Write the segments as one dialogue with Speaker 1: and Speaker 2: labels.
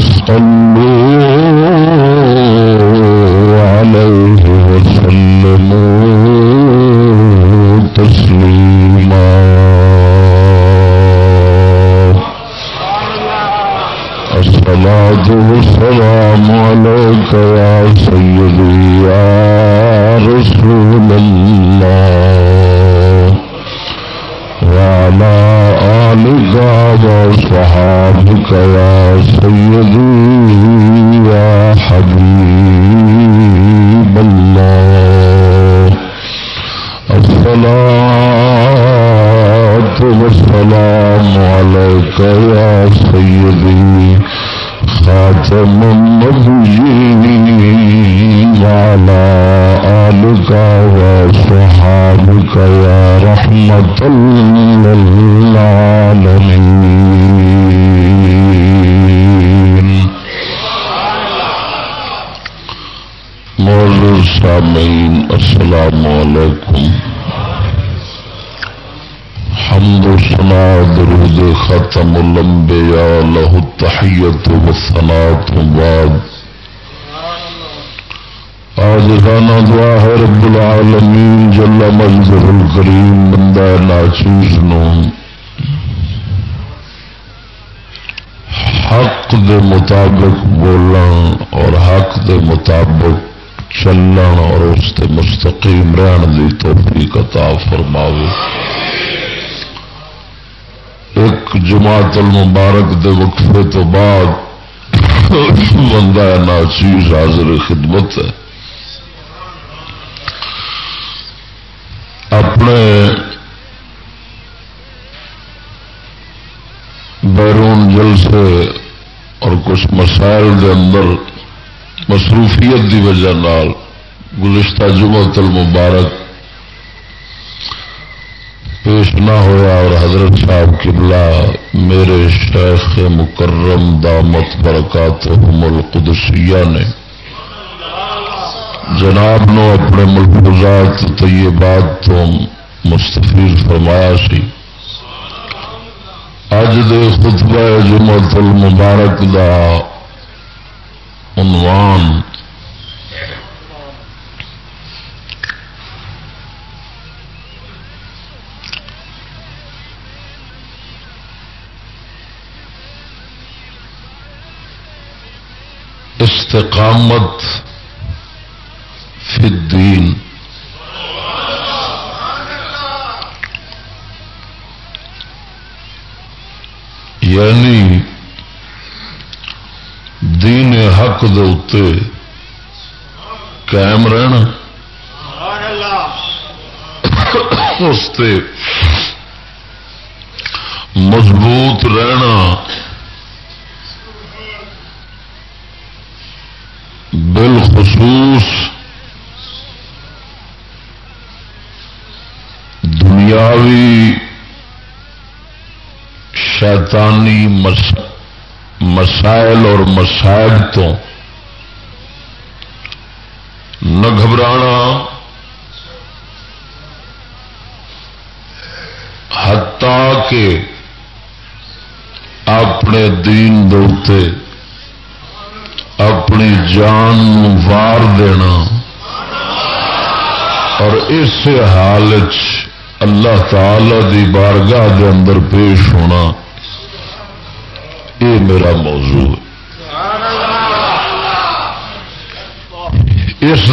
Speaker 1: صلوا عليه وسلموا تسليما الصلاة والسلام عليك يا سيدي يا رسول الله وعلى آلك وصحابك يا سيدي يا حبيب الله. الصلاة والسلام عليك يا سيدي خاتم النبيين وعلى آلك وصحابك يا رحمة للعالمين معذر سامعين السلام عليكم حمد سنا درود ختم الانبیاء له التحیت والثنات بعد آج دعا ہے رب العالمین، جل مجدہ الکریم بندہ ناچیز نو حق دے مطابق بولنا اور حق دے مطابق چلنا اور اس تے مستقیم رہن دی توفیق عطا فرماوے۔ ایک جماعت المبارک دے وقفے تو بعد بندہ ناچیز حاضر خدمت ہے۔ اپنے بیرون جلسے اور کچھ مسائل دے اندر مصروفیت دی وجہ نال گزشتہ جمعت المبارک پیش نہ ہوا اور حضرت صاحب قبلہ میرے شیخ مکرم دامت برکات القدسیہ نے جناب نو اپنے ملفوظات طیبات تو مستفیض فرمایا سی۔ اج دے خطبہ جمعت المبارک دا عنوان استقامت فی الدین۔ یعنی دین حق دے قائم رہنا۔ اس مضبوط رہنا۔ بالخصوص دنیاوی شیطانی مسائل اور مسائل تو نہ گھبرانا ہتا کے اپنے دین دوتے اپنی جان وار دینا۔ اور اس حال اللہ تعالی دی بارگاہ دے اندر پیش ہونا، یہ میرا موضوع ہے۔ اس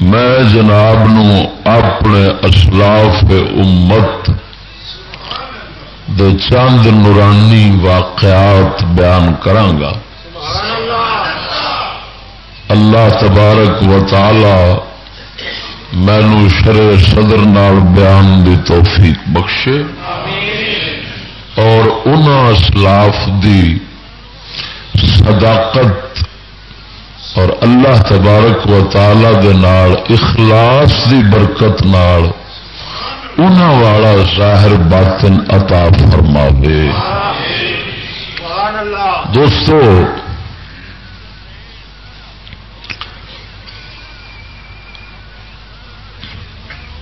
Speaker 1: میں جناب نو اپنے اسلاف امت دے چند نورانی واقعات بیان کرانگا۔ اللہ تبارک و تعالی مینو شر صدر نال بیان دی توفیق بخشے۔ اور ان اسلاف دی صداقت اور اللہ تبارک و تعالی دے نال اخلاص دی برکت نال والا ظاہر باطن عطا فرماوے۔ دوستو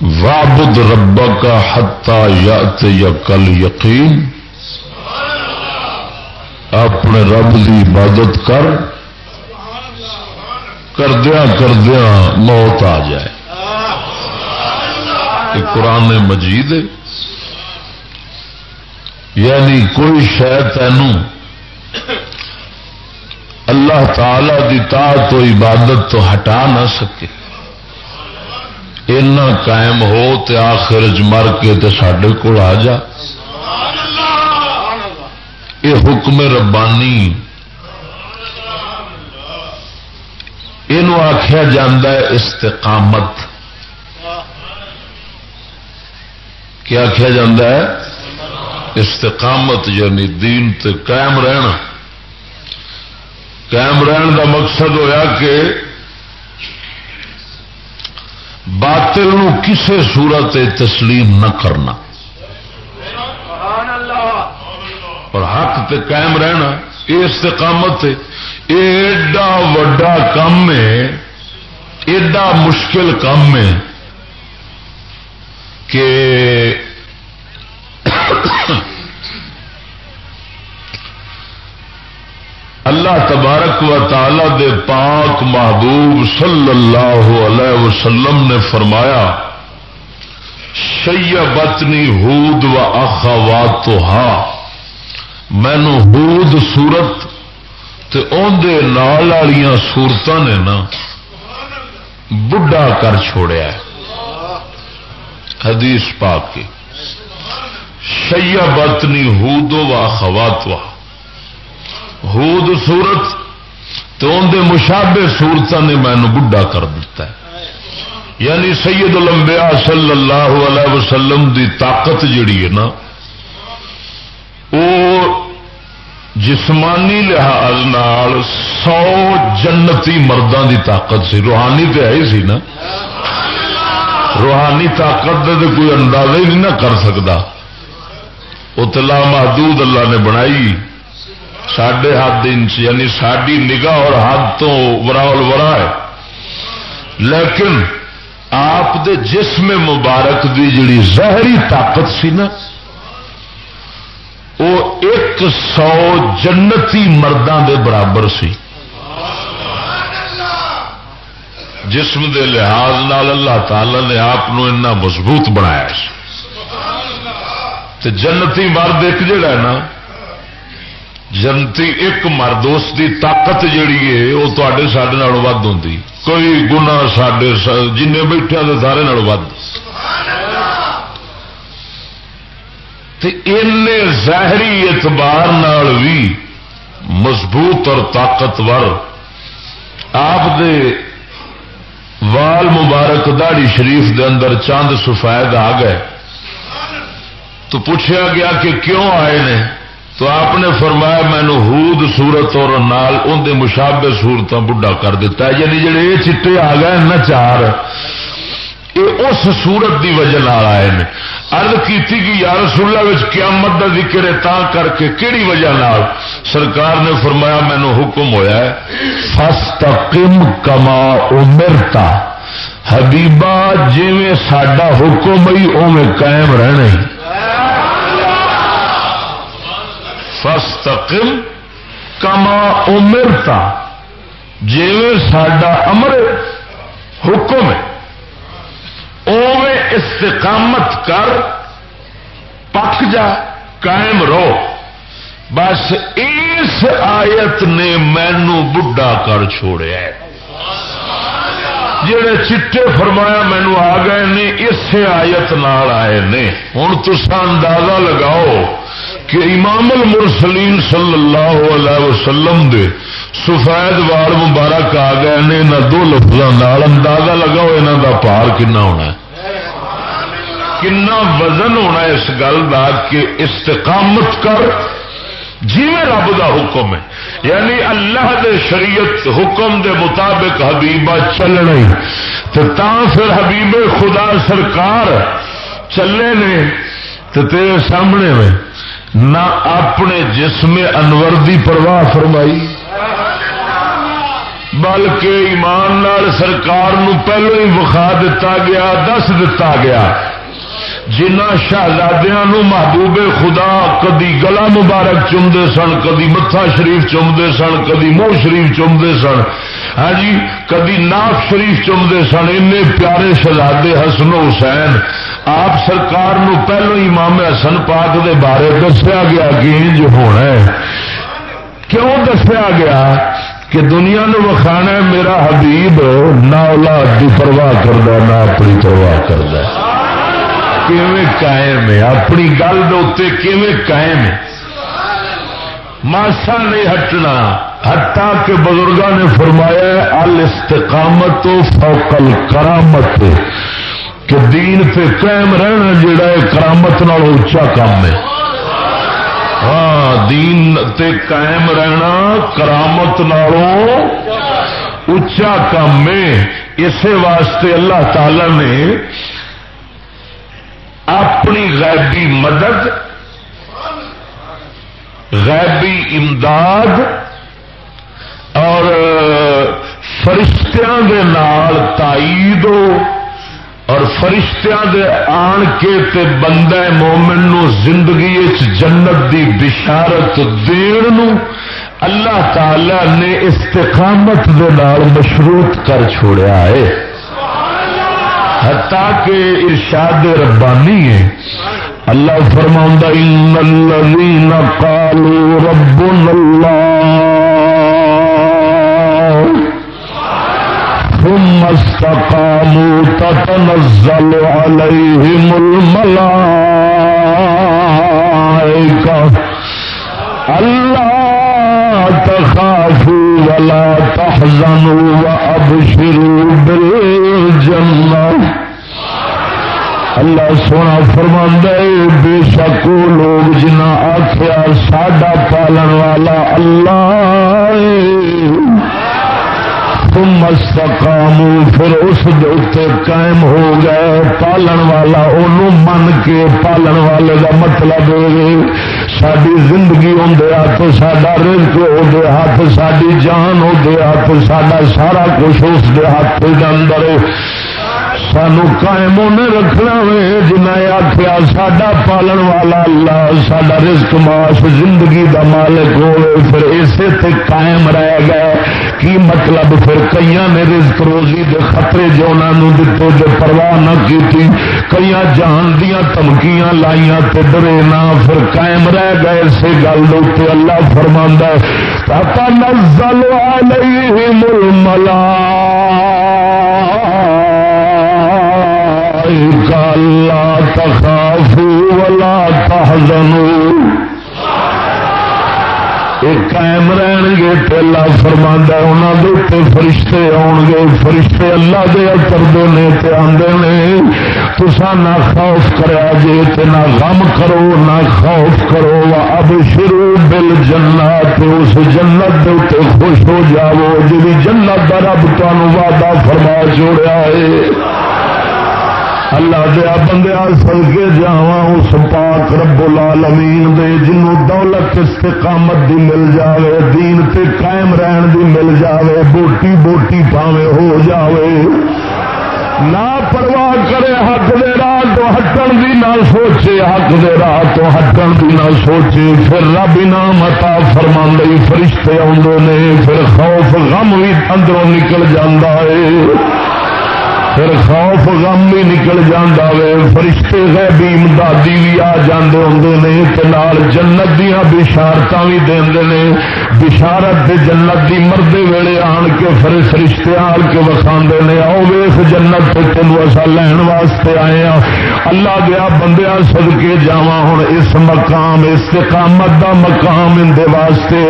Speaker 1: وابد ربا کا حتا یا کل یقین اپنے رب کی عبادت کر کردیا کردیا موت آ جائے۔ قرآن مجید یعنی کوئی شہ تین اللہ تعالی دی تا تو عبادت تو ہٹا نہ سکے۔ اینا قائم ہو تے آخر مر کے تے سڈے کو آ جا۔ یہ حکم ربانی۔ یہ آخیا جا استقامت۔ کیا آخیا جا استقامت یعنی دین تے قائم رہنا۔ قائم رہن کا مقصد ہویا کہ باطل نو کسے صورت تسلیم نہ کرنا۔ اور حق تے قائم رہنا، یہ استقامت ایڈا وڈا کام ہے، ایڈا مشکل کام ہے۔ کہ اللہ تبارک و تعالی دے پاک محبوب صلی اللہ علیہ وسلم نے فرمایا، شیبتنی ہود و اخوات مینو ہود سورت اندر نال والی نے نا بڑھا کر چھوڑیا ہے۔ حدیث پاک کی۔ شیبتنی ہود و اخوات وا ہود سورت تو اندر مشابے سورتوں نے مینو بڑھا کر دیتا ہے۔ یعنی سید الانبیاء صلی اللہ علیہ وسلم دی طاقت جڑی ہے نا وہ جسمانی لحاظ نال سو جنتی مردوں دی طاقت سی، روحانی تو ہے سی نا۔ روحانی طاقت دے کوئی اندازہ ہی نہیں نہ کر سکتا۔ اتلا محدود اللہ نے بنائی۔ ساڈے ہاتھ انچ یعنی ساری نگاہ اور ہاتھ تو وراول ورا ہے۔ لیکن آپ دے جسم مبارک دی جڑی ظاہری طاقت سی نا، وہ ایک سو جنتی مردوں دے برابر سی۔ جسم دے لحاظ نال اللہ تعالی نے آپ مضبوط بنایا جنتی مرد ایک جڑا ہے نا، جنتی ایک مرد، اس کی طاقت جیڑی ہے، وہ تے سڈے ود ہوں کوئی گنا سڈے جن بیٹھے سارے ود۔ ظاہری اعتبار بھی مضبوط اور طاقتور آپ دے وال مبارک داڑی شریف دے اندر چاند سفید آ گئے۔ تو پوچھا گیا کہ کیوں آئے نے؟ تو آپ نے فرمایا مینو ہود سورت اور نال اندر مشابے سورت بڈھا کر دیتا ہے۔ یعنی جڑے یہ چٹے آ گئے نہ چار۔ یہ اس سورت دی وجہ آئے ہیں ارد کی کہ یار سولہ قیامت کا ذکر ہے تا کر کے کہڑی وجہ نال؟ سرکار نے فرمایا مینو حکم ہویا ہے فستقم کما امرتا۔ حبیبا جی سڈا حکم ہی اوے قائم رہنا ہی۔ فستقم کما امرتا۔ جی سڈا امر حکم ہے۔ اوے استقامت کر، پک جا، قائم رہو بس اس آیت نے مینو بڈھا کر چھوڑیا جڑے چٹے فرمایا مینو آ گئے نے اس آیت نال آئے نے۔ ہوں تسا اندازہ لگاؤ کہ امام المرسلین صلی اللہ علیہ وسلم دے سفید وال مبارک آ گئے نے نہ دو لفظوں اندازہ لگاؤ یہاں دا پار کنا ہونا ہے۔ کنا وزن ہونا اس گل کا کہ استقامت کر جی رب دا حکم ہے۔ یعنی اللہ دے شریعت حکم دے مطابق حبیبہ چلنا تو تا پھر حبیب خدا سرکار چلے نے تو تیرے سامنے میں نہ اپنے جسم انور دی پرواہ فرمائی، بلکہ ایمان نال سرکار نو پہلو ہی وکھا دتا گیا، دس دتا گیا۔ جنہ شہزادیا محبوب خدا کدی گلا مبارک چومتے سن، کدی متھا شریف چومتے سن، کدی منہ شریف چومتے سن ہاں جی کدی ناف شریف چومتے سن این پیارے شہزادے حسن حسین، آپ سرکار نو پہلو امام حسن پاک دے بارے دسیا گیا کہ انج ہونا ہے۔ کیوں دسیا گیا؟ کہ دنیا نو وکھانا میرا حبیب نہ اولاد کی پرواہ کرتا نہ اپنی پرواہ کرتا قائم ہے؟ اپنی گل قائم ہے؟ ماسا نہیں ہٹنا۔ ہٹا کے بزرگوں نے فرمایا استقامت فوکل کرامت کہ دین پہ قائم رہنا جڑا ہے، کرامت نال اچا کام ہے۔ ہاں دین تے قائم رہنا کرامت نالوں اچا کام ہے۔ اسی واسطے اللہ تعالی نے اپنی غیبی مدد، غیبی امداد اور فرشتیاں دے نال تائید اور فرشتیاں دے آن کے تے بندہ مومن نو زندگی جنت دی بشارت دین نو اللہ تعالی نے استقامت دے نال مشروط کر چھوڑیا ہے۔ حتا کہ ارشاد ربانی ہے۔ اللہ فرما الذین قالوا ربنا اللہ ثم استقاموا تتنزل عليهم الملائكة. اللہ تخافوا ولا تحزنوا وابشروا بالجنة. اللہ سونا فرما بے شک لوگ جنا آخیا ساڈا پالن والا اللہ تم استقام پھر اس قائم ہو گئے۔ پالن والا انہوں من کے پالن والے کا مطلب ساری زندگی اندر ہاتھ سڈا رزق ہو ہاتھ ساری جان وہ ہاتھ سڈا سارا کچھ اس ہاتھ کے اندر سانو قائم انہیں رکھنا وے جنہیں آخیا ساڈا پالن والا اللہ سڈا رزق ماس زندگی دا مالک ہوئے، پھر اسے تے قائم رہ گیا کی مطلب؟ پھر کئی نے رزق روزی دے خطرے جو انہوں دتو، جو پرواہ نہ کی تھی کئی جان دیا دھمکیاں لائیاں تے ڈرے نہ۔ پھر قائم رہ گئے اسی گل دے اللہ فرما پتا نزل علیہم الملا اللہ تخافو ولا تحزنو۔ قائم رہن گے تو اللہ فرما انہوں کے فرشتے آن گے فرشتے اللہ دے اترتے نے تے آدھے نے تسا نہ خوف کرا جے تے نہ غم کرو، نہ خوف کرو۔ اب شروع بل جنت اس جنت دے خوش ہو جاؤ جی جنت کا رب تمہیں وعدہ فرما چھوڑا ہے۔ اللہ دیا بندیا سل کے جا اس پاک رب العالمین دے جنوں دولت استقامت دی مل جاوے، دین تے قائم رہن دی مل جاوے، بوٹی بوٹی پاوے ہو جاوے۔ نہ پرواہ کرے حق دے راہ تو ہٹن دی، نہ سوچے حق دے راہ تو ہٹن دی، نہ سوچے۔ پھر رب انعام عطا فرما فرشتے آدھے نے، پھر خوف، غم بھی اندروں نکل جاندہ ہے۔ پھر خوف غم بھی نکل جانا وے، فرشتے ہے بھی امدادی بھی آ جاندے ہوں نے، تے نال جنت دیا بشارت بھی دے نے۔ بشارت دے جنت دی مردے ویلے آن کے پھر فرشتے آ کے وسا نے، آؤ ویخ جنت تینوں اصا لین واسطے آئے ہاں۔ اللہ دیا بندیا سد کے جا ہوں اس مقام استقامت دا مقام اندے واسطے۔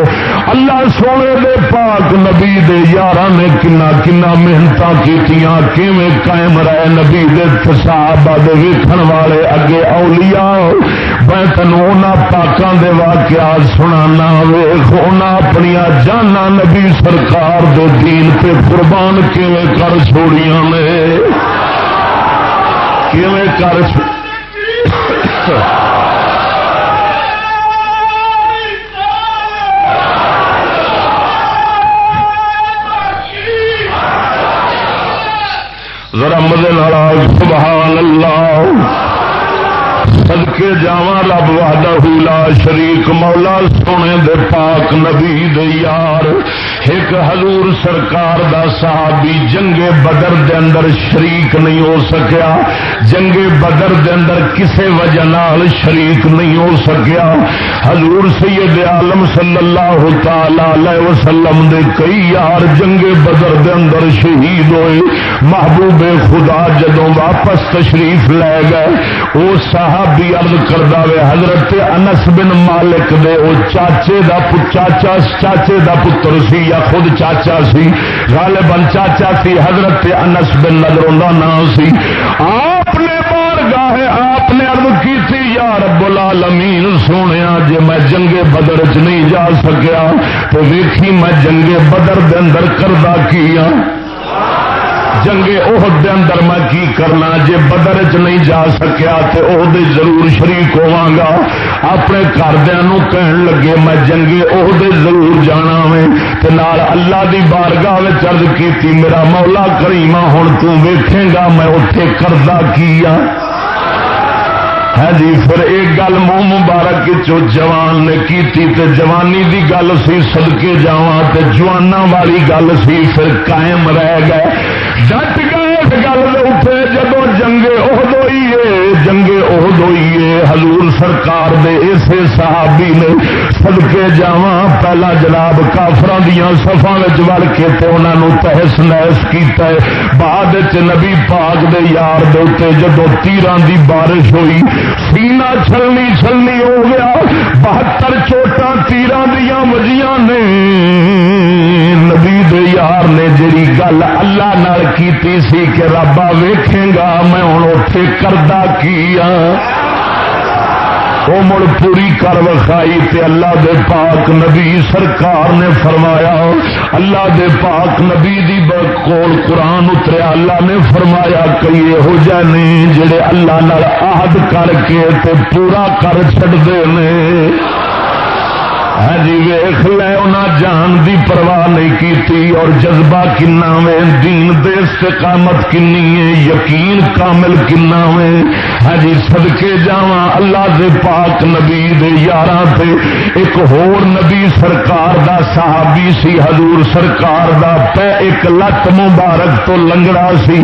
Speaker 1: اللہ سونے دے پاک نبی دے یار نے کنا کنا محنت کی قائم رہے نبی دے صحابہ دے ویکھن والے اگے اولیاء؟ میں تینوں پاکوں دے واقعات سنا ویخ اپنی جانا نبی سرکار دے دین پہ قربان کیویں کر چھوڑیاں نے؟ کیویں کر ذرا مزے مدے سبحان اللہ سدکے جا رب وحدہ لا شریک مولا، سونے دے پاک نبی دے یار۔ ایک حضور سرکار دا صحابی جنگے بدر دے اندر شریک نہیں ہو سکیا۔ جنگے بدر دے اندر کسے وجہ نال شریک نہیں ہو سکیا۔ حضور سید عالم صلی اللہ تعالی وسلم دے کئی یار جنگے بدر دے اندر شہید ہوئے۔ محبوب خدا جدوں واپس تشریف لے گئے وہ صحابی عرض کردا وے، حضرت انس بن مالک دے، او چاچے دا چاچا، چاچے دا پتر سی یا خود چاچا سی، غالباً چاچا سی، حضرت انس بن نظر نام سی۔ آپ نے بار گاہے آپ نے عرض کی تھی یا رب العالمین سونے جے میں جنگے بدر چ نہیں جا سکیا، تو ویکھی میں جنگے بدر دے اندر کردہ کیا ہاں؟ جنگے عہد دے اندر میں کی کرنا جے بدر چ نہیں جا سکیا تے عہد ضرور شریک ہوا گا۔ اپنے گھردیا کہن لگے، میں جنگے عہد ضرور جانا وے تے نال اللہ دی بارگاہ چرد کی میرا مولا کریما ہوں تو ویکھے گا میں اتے کردہ کیا ہاں؟ ہے جی پھر ایک گل منہ مبارک چو جوان نے کی جوانی دی گل سی سدکے جا جوانا والی گل سی، پھر قائم رہ گئے۔ ڈٹ گئے اس گل اٹھے جب جنگے ہے جنگے ہے حضور سرکار دے اسے صحابی نے سدکے جا پہلا جناب کافر دیا سفا وڑ کے تے انہوں تحس نحس کیا بعد نبی پاک دے یار دے جب تیران دی بارش ہوئی سینا چھلنی چھلنی ہو گیا۔ بہتر چوٹا تیران دیا وجیاں نے۔ نبی دے یار نے جی گل اللہ نال کیتی سی کہ ربا ویکھے گا، میں ہوں اتے کردہ کیا؟ وہ مڑ پوری کر وکھائی تے اللہ دے پاک نبی سرکار نے فرمایا، اللہ دے پاک نبی دی کول قرآن اتریا، اللہ نے فرمایا کئی یہو جہ جڑے اللہ نال عہد کر کے تے پورا کر چڑتے ہیں ہاں ویخ لے انہیں جان دی پرواہ نہیں کی اور جذبہ کنا وے، دین دے استقامت کنی ہے، یقین کامل کنا وے۔ ہاں جی سدکے جا اللہ دے پاک نبی دے یار تے۔ ایک ہور نبی سرکار دا صحابی سی، حضور سرکار دا پہ ایک لت مبارک تو لنگڑا سی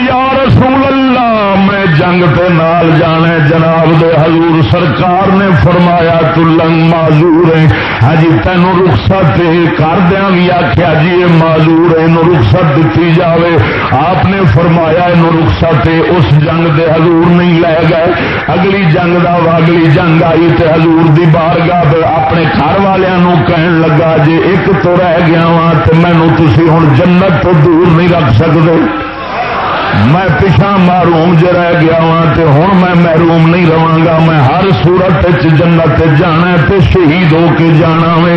Speaker 1: یا رسول اللہ میں جنگ تے نال جانے جناب دے حضور سرکار نے فرمایا، تو لنگ معذور ہے ہاں جی تینوں رخصت کردیا بھی آخیا جی یہ معذور ہے رخصت دیتی جاوے۔ آپ نے فرمایا یہ رخصت اس جنگ دے حضور نہیں لے گئے۔ اگلی جنگ دا اگلی جنگ آئی تے حضور دی بارگاہ اپنے گھر والوں کہن لگا جی ایک تو رہ گیا وا تو مینو تھی ہوں جنت تو دور نہیں رکھ سکتے میں پچھا معروم ج رہ گیا ہاں وا تو ہوں میں محروم نہیں رہا گا، میں ہر سورت جنت جانا تے شہید ہو کے جانا وے۔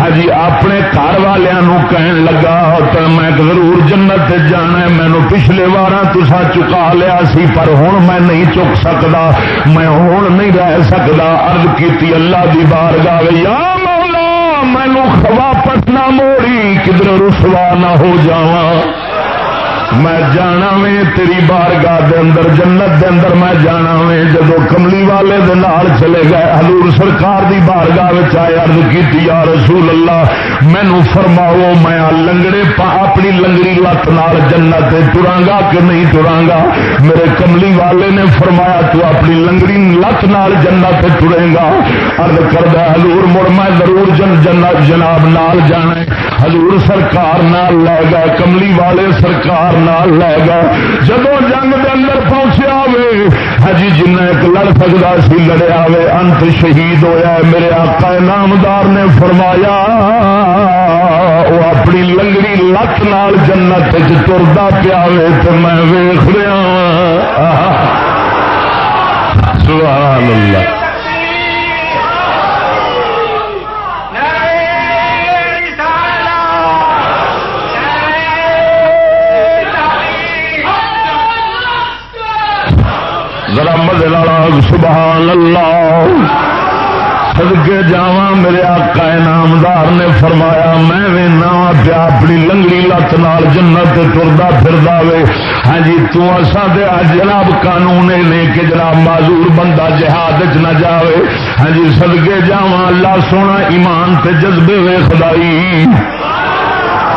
Speaker 1: ہجی اپنے گھر والوں کہن لگا، تو میں ضرور جنت جانا مینو پچھلے بار تسا چکا لیا سی، پر ہوں میں نہیں چک سکتا میں ہوں نہیں رہ سکتا ارد کی اللہ کی بار گا یا مولا مینو واپس نہ موڑی، کدھر رسوا نہ ہو جاواں۔ میں جانا وے تیری بارگاہ دے اندر، جنت دے اندر میں جانا وے جب کملی والے دے نال چلے گئے، حضور سرکار دی بارگاہ آئے ارد کی یا رسول اللہ مینو فرماؤ، میں لنگڑے پا، اپنی لنگڑی لت نال جنت ٹرانگا کہ نہیں ٹرانگا میرے کملی والے نے فرمایا، تو اپنی لنگڑی لت نال جنت ٹرے گا۔ ارد کردہ، حضور، مڑ میں ضرور جن، جنت جناب نال جانا حضور سرکار نال لے گئے، کملی والے سرکار نال لے گا جب جنگ دے اندر پہنچیا وے ہاں ہجی جن ایک لڑ سکتا سی، لڑیا وے، انت شہید ہویا ہے۔ میرے آقا نامدار نے فرمایا وہ اپنی لنگڑی لت نال جنت ترتا پیا وے تو میں ویخ رہا ہاں۔ سبحان اللہ۔ ذرا سبحان اللہ۔ سدکے جا میرے آقا نامدار نے فرمایا، میں بھی نہ پیا اپنی لنگڑی لت نال جنت تردا پھر وے۔ ہاں جی تسا دے جناب قانون نے کہ جناب معذور بندہ جہاد چ نہ جاوے۔ ہاں جی سدکے جا اللہ سونا ایمان تے جذبے وے، خدائی۔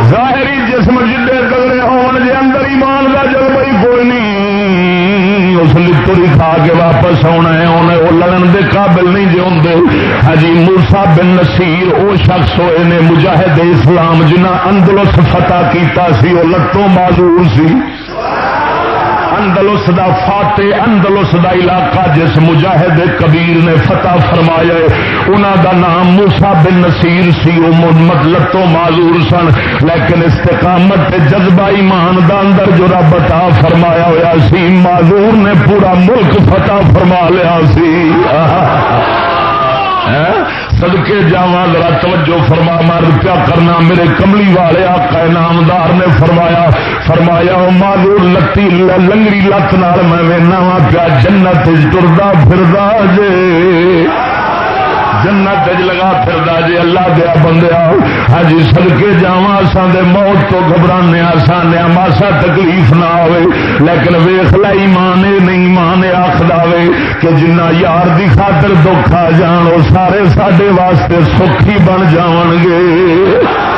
Speaker 1: ظاہری جسم جدے گلے آن جے اندر ایمان کا جذبہ ہی کوئی نہیں۔ اس لڑی کھا کے واپس آنا ہے انہیں وہ لڑن دے قابل نہیں جی ہوں ہجی موسا بن نصیر وہ شخص ہوئے نے مجاہد اسلام جنہ اندلس فتح کیتا سی وہ لتوں معذور سی اندلس دا فاتح اندلس دا علاقہ جس مجاہد کبیر نے فتح فرمایا انہوں دا نام موسا بن نصیر سی، وہ مطلب تو معذور سن۔ لیکن استقامت جذبہ ایمان دا اندر جو رب عطا فرمایا ہوا سی، معذور نے پورا ملک فتح فرما لیا سی۔ سدکے جا ذرا توجہ فرما، مار کیا کرنا۔ میرے کملی والے آقا نامدار نے فرمایا فرمایا مارو لتی لنگڑی لت نال میں وا پیا جنت ٹردا پھردا جے۔ جنت لگا پھر جی اللہ دیا بندیا ہاں جی سڑکے جا سان موت تو گھبرانے سانے ماسا تکلیف نہ آئے لیکن ویخ لائی مان نہیں مان آخر دے کہ جنہ یار دی خاطر دکھ آ جان وہ سارے سڈے واسطے سکھی بن جان گے۔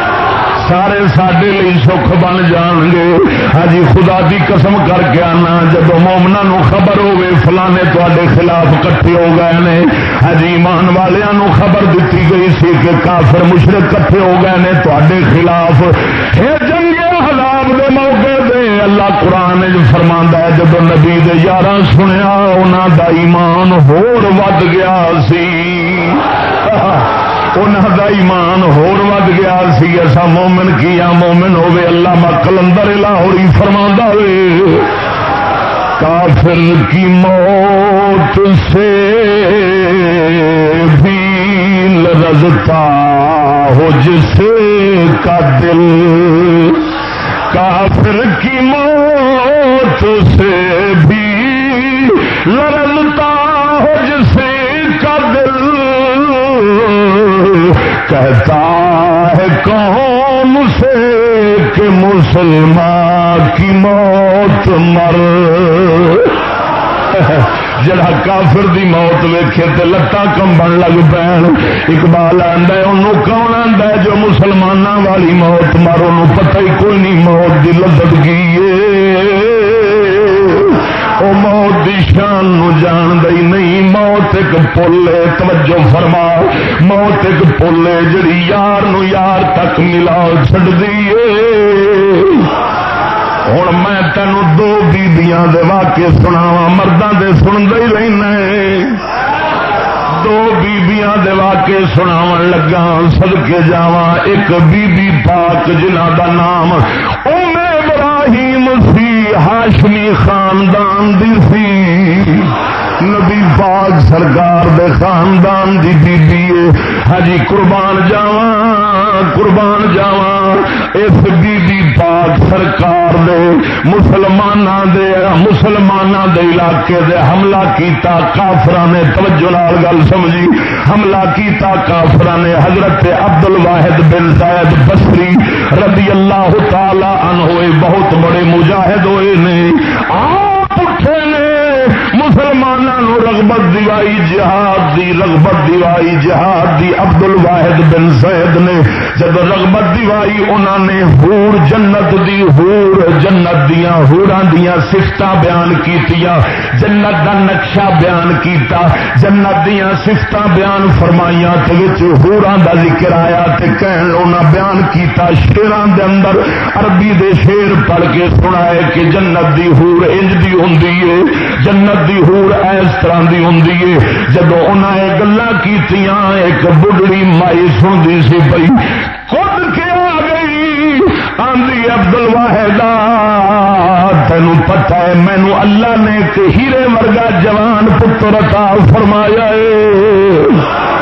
Speaker 1: سارے سڈے سکھ بن جان گے ہاں خدا دی قسم کر کے آنا جب مومنا نو خبر ہوے فلانے تے خلاف کٹھے ہو گئے نے۔ ہاں ایمان والوں خبر دیتی گئی سی کہ کافر مشرق کٹھے ہو گئے نے تے خلاف۔ جنگ حلاب دے موقع دے۔ اللہ قرآن فرما ہے جب نبی یار سنیا انہوں دا ایمان ہور ود گیا سی۔ انہوں کا ایمان ہور ود گیا سی ایسا مومن کیا مومن ہوے اللہ ما کلندر لاہوری فرما ہوئے۔ کافر کی موت سے بھی لرزتا ہو جسے کا دل۔ کافر کی موت سے بھی لرزتا ہو جسے کہتا ہے کون سے کہ مسلمان کی موت مر جڑا کافر دی موت ویکھے تے لتاں کمبن لگ پین۔ اقبال آندا انہوں کون آندا جو مسلماناں والی موت مر؟ انہوں پتہ ہی کوئی نہیں موت دی لذت کی ہے۔ وہ موت دی شان نو جان دئی نہیں، موت ایک پل توجہ فرما۔ موت ایک پل جڑی یار نو یار تک ملا چڑ دیے ہوں میں تینوں دو بیبیاں دے واقعے سناوا مردوں دے سن دے رہنا دو بیبیاں دے واقعے سناو لگا سدکے جاوا ایک بی بی پاک جنہ دا نام ام ابراہیم سی۔ ہاشمی خاندان دی سی۔ نبی پاک سرکار دے خاندان دی بی بی ہجی قربان جاواں۔ قربان جاوا اس بی بی پاک سرکار دے مسلمان دے مسلمان دے علاقے دے حملہ کیتا کافر نے، توجہ لال گل سمجھی، حملہ کیتا کافر نے، حضرت عبد الواحد بن زید بسری رضی اللہ تعالی عنہ ہوئے بہت بڑے مجاہد ہوئے نے۔ آپ رغبت دیوائی جہاد دی، رغبت دیوائی جہاد دی۔ عبد الواحد بن سید نے جب رغبت دیوائی انہوں نے ہور جنت دی ہور جنت دیا ہوراں دیا سفت بیان کیتیا جنت دا نقشہ بیان کیتا۔ جنت دیا سفت بیان فرمائیاں ہوراں دا ذکر آیا تے کہن انہاں بیان کیتا۔ شیران دے اندر عربی دے شیر پڑھ کے سنائے کہ جنت دی ہور انج دی ہوندی ہے جنت دی ہور اس طرح دی ہوں جب انہیں یہ گلا کی ایک بڑھڑی مائی سنتی سی پی خود کے آ گئی۔ آندھی ابدل واحد تین پتا ہے مینو اللہ نے ہیرے ورگا جوان پتر عطا فرمایا ہے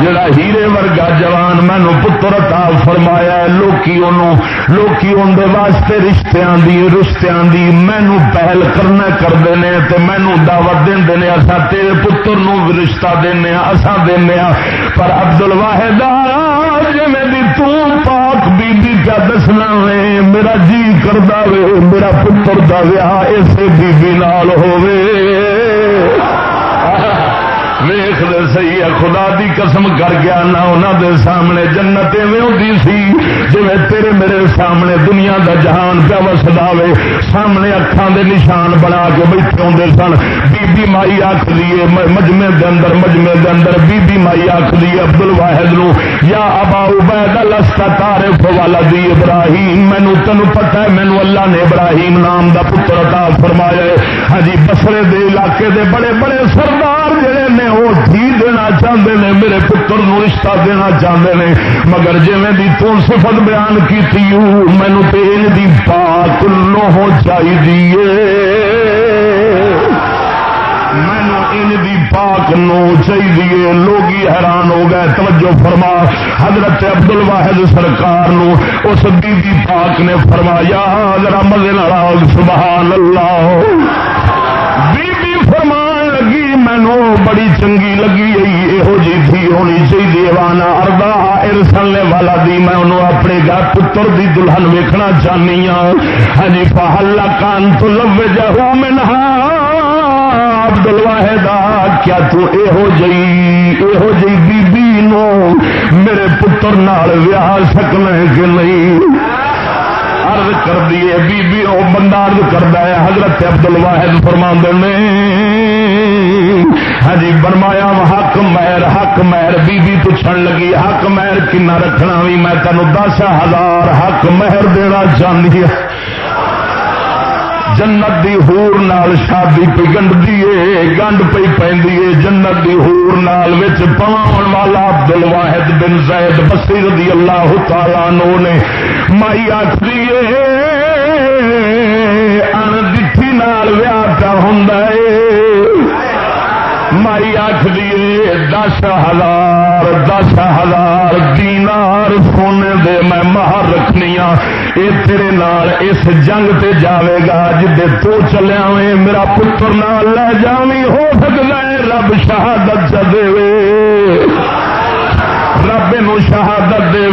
Speaker 1: جڑا ہیرے ورگا جوان مینو پتر تا فرمایا لوکی لوکی اندر واسطے رشتہ دی رشتہ دی مینو پہل کرنا کرتے ہیں تو مینو دعوت دے اصا تیرے پتر نو رشتہ دینا اصا دینا پر ابدل واحد جی تاک بی بی کا دسنا وے، میرا جی کرتا وے، میرا پتر کا ویاہ اسے بی بی نال ہوئے ویخ دے سی ہے، خدا دی قسم کر گیا نہ انہوں دے سامنے، جنت ہوتی سی جی تیرے میرے سامنے دنیا دا جہان پیا وسدا وے۔ سامنے اکھان دے نشان بنا کے بیٹھے ہوتے سن۔ بی بی مائی آخ لیے مجمے دے اندر مجمے دے اندر بی بی مائی آخ لیے ابدل واحد نو۔ یا ابا عبید لستا تارف والا دی ابراہیم مینو تین پتا ہے مینو اللہ نے ابراہیم نام دا پتر عطا فرمایا ہے۔ ہاں جی بسرے دے علاقے دے بڑے بڑے سردار جڑے نے وہ دھی دینا چاہتے ہیں، میرے پتر نو رشتہ دینا چاہتے ہیں۔ مگر جی میں دی تو سفت بیان کی مینو تیل دی پاک لوہ چاہیے مینو ان دی پاک نو چاہیے لوگ حیران ہو گئے، توجہ فرما۔ حضرت ابد ال واحد سرکار نو اس بی پاک نے فرمایا، ذرا مزے سبحان اللہ۔ بی مینو بڑی چنگی لگی یہو جی تھی ہونی چاہیے وانا اردا ارسلنے والا دی میں انہوں اپنے گھر پتر دی دلہن ویکھنا چاہنی ہوں ہاں جی فہلا کان تو لو جہو منہا عبدل واحد کیا تو اہو جئی اہو جئی بی بی نو میرے پتر نال ویاہ سکنا کہ نہیں؟ عرض کر دیے بی بی او بندہ عرض کرتا ہے حضرت عبدل واحد فرما نے ہاں برمایا حق مہر حق مہر بی بی پوچھن لگی، حق مہر کنا رکھنا بھی میں تینوں دس ہزار حق مہر دینا چاہیے جنت دی ہور نال شادی پی گنڈ دیے گنڈ پی پی جنت دی ہور نال وچ پاؤن والا عبد الواحد بن زید بصیر رضی اللہ تعالی نو نے مائی آخری ان دھی نال ویاہ کا ہوں مائی آخ دیے دس ہزار دس ہزار دینار سونے دے میں مہر رکھنی یہ تیرے نال اس جنگ تے جاوے گا، جدے تو چلیا وے میرا پتر نال لے جاوی ہو سکتا ہے رب شہادت دے رب نو شہادت دے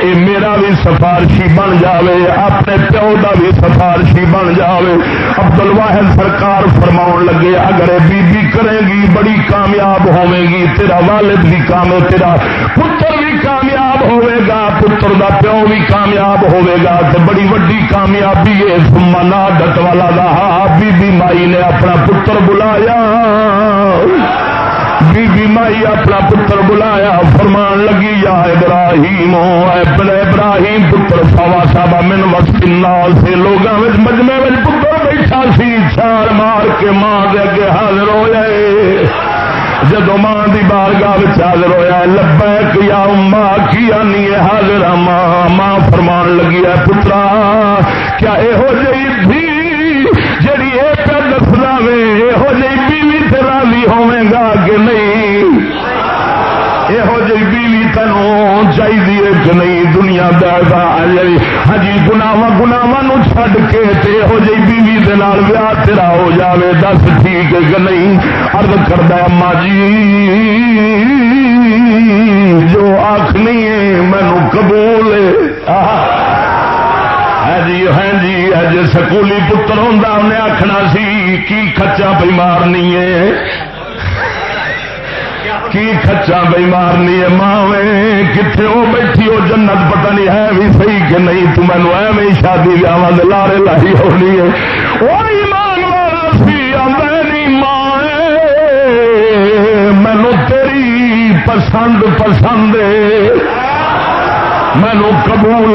Speaker 1: اے میرا بھی سفارشی بن جاوے، اپنے پیو دا بھی سفارشی بن جاوے۔ ابدل واحد سرکار فرما لگے، اگر بی بی کرے گی، بڑی کامیاب ہوے گی، تیرا والد بھی کام، تیرا پتر بھی کامیاب ہوے گا، پتر دا پیو بھی کامیاب ہوے گا تو بڑی وڈی کامیابی ہے منا ڈٹ والا دا ہاں، بی بی مائی نے اپنا پتر بلایا۔ بی بی مائی اپنا پتر بلایا، فرمان لگی، یا ابراہیم اپنے ابراہیم پتر، سوا سابا من وقت نال سے لوگوں مجمے میں پتر بیٹھا سی چار مار کے ماں دے اگے حاضر ہو جائے جدو ماں دی بارگاہ حاضر ہوا لبیک، یا ماں کی آنی ہے حاضر ہاں ماں؟ ماں فرمان لگی ہے پترا، کیا یہو جی وے یہو جی بیوی سے راضی ہوے گا کہ نہیں؟ یہو جی بیوی تینوں چاہیے کہ نہیں؟ دنیا دائبہ ہاں جی گناوا گناوا چھڈ کے یہو جی بیوی ویاہ تیرا ہو جاوے۔ دس ٹھیک ہے کہ نہیں؟ ارد کردہ اما جی جو آخنی ہے مینو قبول ہاں جی ہاں جی اج سکولی پتر ہوں انہیں آخنا سی، کی کچا بیمارنی ہے؟ کی کچا بےمارنی ہے؟ ماں کتنے وہ بیٹھی وہ جنت؟ پتہ نہیں ہے بھی صحیح کہ نہیں؟ تو مینو ایویں شادی ویاہ لارے لائی ہونی ہے۔ وہ ایمان والا سی آدھے ماں مینو تیری پسند پسند مینو قبول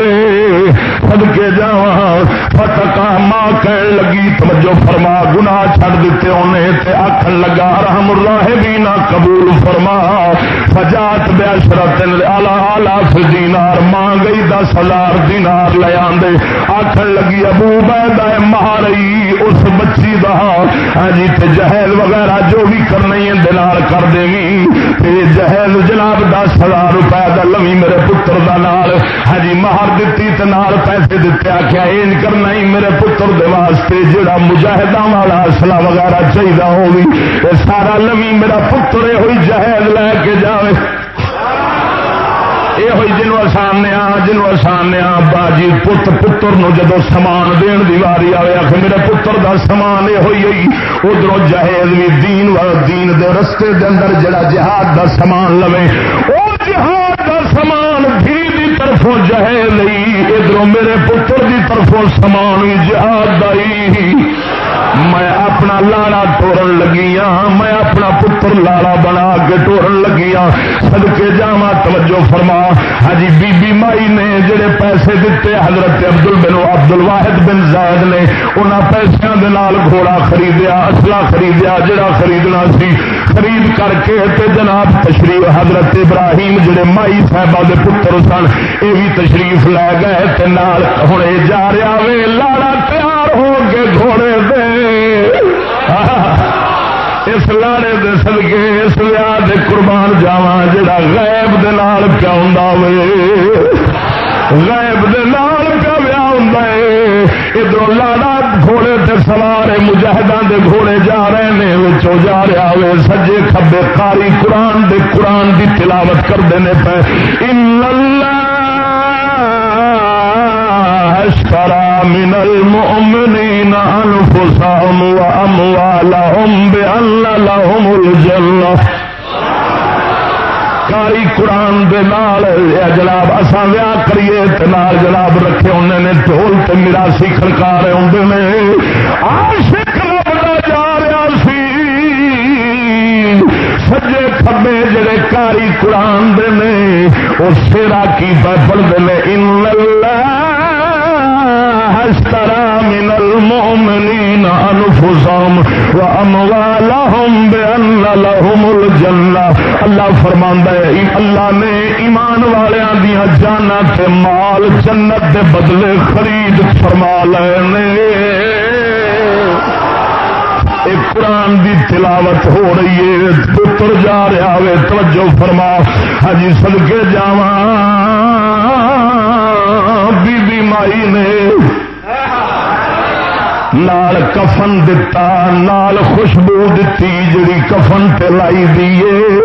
Speaker 1: سد کے جا فتکا ماں کہن لگی، توجہ فرما گنا چھڑ دیتے انہیں آخر لگا، رحم اللہ بھی نہ قبول فرما۔ فجات بیا شرط آلاف دینار ماں گئی دس ہزار دینار لے آدھے آخر لگی، ابو بیدا مہارئی، اس بچی دا۔ ہاں جی جہیز وغیرہ جو بھی کرنا دلال کر دیں جہیز جناب دس ہزار روپئے کا لوی میرے پتر کا نال ہاں جی مہار دیتی نال پیسے دیتے آخیا یہ کرنا ہی میرے پتر دے واسطے جڑا مجاہدہ والا اصلا وغیرہ چاہیے ہوگی یہ سارا لوی میرا پتر یہ ہوئی جہیز لے کے جائے یہ ہوئی جنوب آسان جنوب آسان باجی پت پتر نو جدو سامان دین دی واری آئے آخر میرے پتر دا سامان یہ ہوئی۔ ادھر جہیز بھی دین و دین دے رستے دے اندر جڑا جہاد دا سامان لوے وہ جہاد طرفوں جہے لئی ادھر میرے پتر دی طرفوں سمان جہاد آئی۔ میں اپنا لاڑا ٹورن لگی ہاں میں اپنا پتر لاڑا بنا کے ٹورن لگی ہاں۔ سد کے جا توجہ فرما۔ ہجی بی بی مائی نے جڑے پیسے دیتے حضرت ابدل بن عبد الواحد بن زید نے انہوں پیسوں کے نال گھوڑا خریدیا اصلا خریدیا، جڑا خریدنا سی، خرید کر کے تے جناب تشریف، حضرت ابراہیم جڑے مائی صاحبہ دے پتر سن یہ بھی تشریف لے گئے تے نال ہوں جا رہا وے، لاڑا تیار ہو کے گھوڑے دے۔ اس لاڑے دے سلگے اس ویاہ دے قربان جاوا جڑا غیب دے نال پیا ہوں غیب دے نال پیا ویا ہوں ادھر لاڑا گھوڑے تے سوار مجاہدان دے گھوڑے جا رہے ہیں وچوں جا رہا ہوئے سجے کھبے کاری قرآن دے قرآن دی تلاوت کر دینے پہ اللہ اشترى من المؤمنين أنفسهم وأموالهم بأن لهم الجنة. کاری قرآن دے نال جناب اساں ویا کریے تے نال جناب رکھے انہیں نے ڈھول تے میراسی کھڑکا رہے ہوندے نے۔ عاشق لبدا جا رہا سی۔ سجے کھبے جڑے کاری قرآن دے نے، او سیرا کی پڑھدے نے۔ ان اللہ اشترى من المؤمنين أنفسهم وأموالهم بأن لهم الجنة اللہ فرماندا ہے اللہ نے ایمان والوں دیا جانا تے مال جنت دے بدلے خرید فرما لے قرآن دی تلاوت ہو رہی ہے پتر جا رہا ہے، توجہ فرما۔ ہاں ہجی سدکے جا بی بی مائی نے نال کفن دتا، نال خوشبو دتی، جڑی کفن تے لائی دیے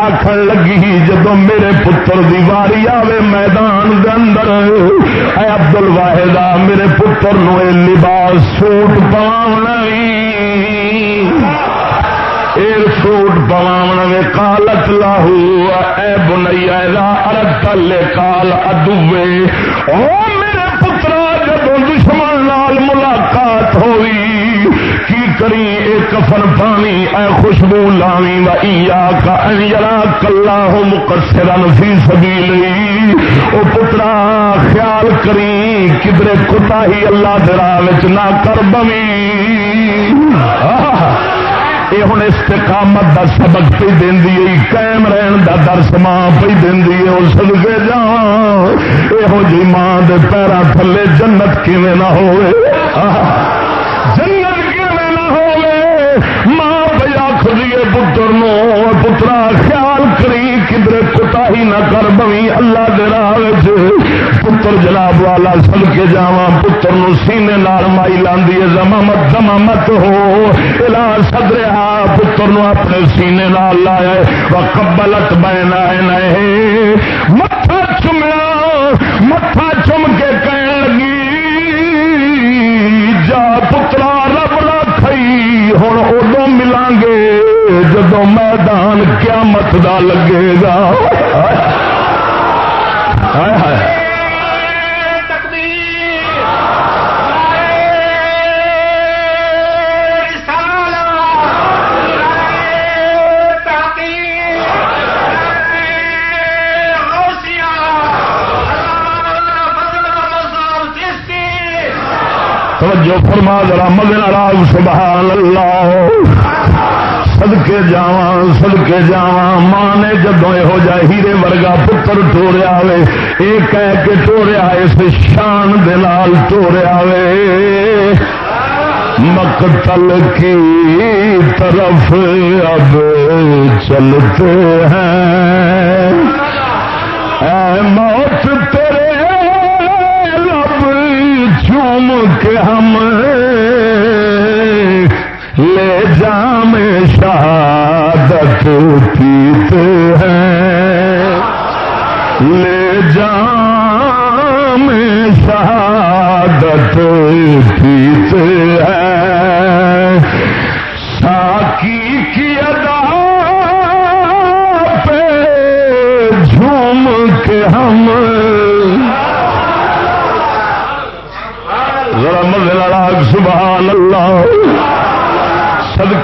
Speaker 1: آخر لگی جدو میرے پتر دی واری آوے میدان دے اندر، اے عبد الواحد میرے پتر نو اے لباس سوٹ پواونا ایک سوٹ پواونا وے کالت لاہو، اے بنیا ارد تل کال ادوے۔ او کری اے کفن پانی، اے خوشبو لاوی، و ایا کا انجرا کلا ہو مقصرن فی سبیلی۔ او پترا، خیال کری، کدرے کتا ہی اللہ دراہ نہ کر بمی۔ یہ ہوں استقامت کا سبق پہ دینی قائم رہن کا درس ماں پہ دینی ہے وہ سدکے جا یہو جی ماں دے پیروں تھلے جنت کیویں نہ ہوئے۔ جنت ماں پہ آخری پتر نو پترا، خیال کری کدھر کتا ہی نہ کر بوی اللہ دے پتر جناب والا سل کے جا پتر نو سینے نال مائی لاندی زما مت دمامت ہو۔ الا سدریا پتر نو اپنے سینے نال لایا وقبلت بین نئے متھا چمیا، متھا چم کے کہن جدو میدان قیامت دا لگے گا۔ توجہ فرما ذرا مدن راگ سبحان اللہ۔ سدکے جا سدکے جا ماں نے جدو یہو جا ہیرے ورگا پتر ٹوریا وے یہ کہہ کے ٹوریا اس شان دلال ٹوریا وے مقتل کی طرف اب چلتے ہیں۔ اے موت تیرے لب چوم کے ہم لے جام شہادت پیتے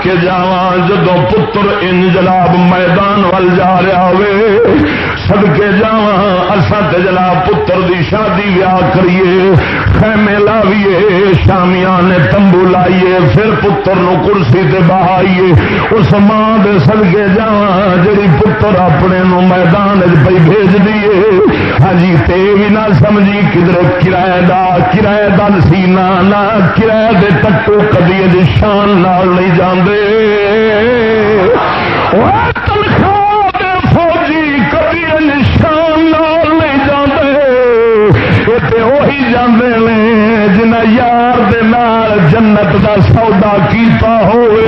Speaker 1: کے جاواں جدو پتر ان جناب میدان وال جا رہا ہو سدکے جا اصا جناب پتر دی شادی ویاہ کریے، خیمے لاویے شامیا نے تمبو لائیے، پھر پتر نو کرسی تے بہائیے۔ اس ماں دے سدکے جا جی پتر اپنے نو میدان پی بھیج دیے ہاں جی تے بھی نہ سمجھی کدھر کرایہ دا کرایہ دا سینا نہ کرایہ دے تٹو کدی شان نال نہیں جاندے۔ وہی جاندے نے جنہ یار دے نال جنت دا سودا کیتا ہوئے۔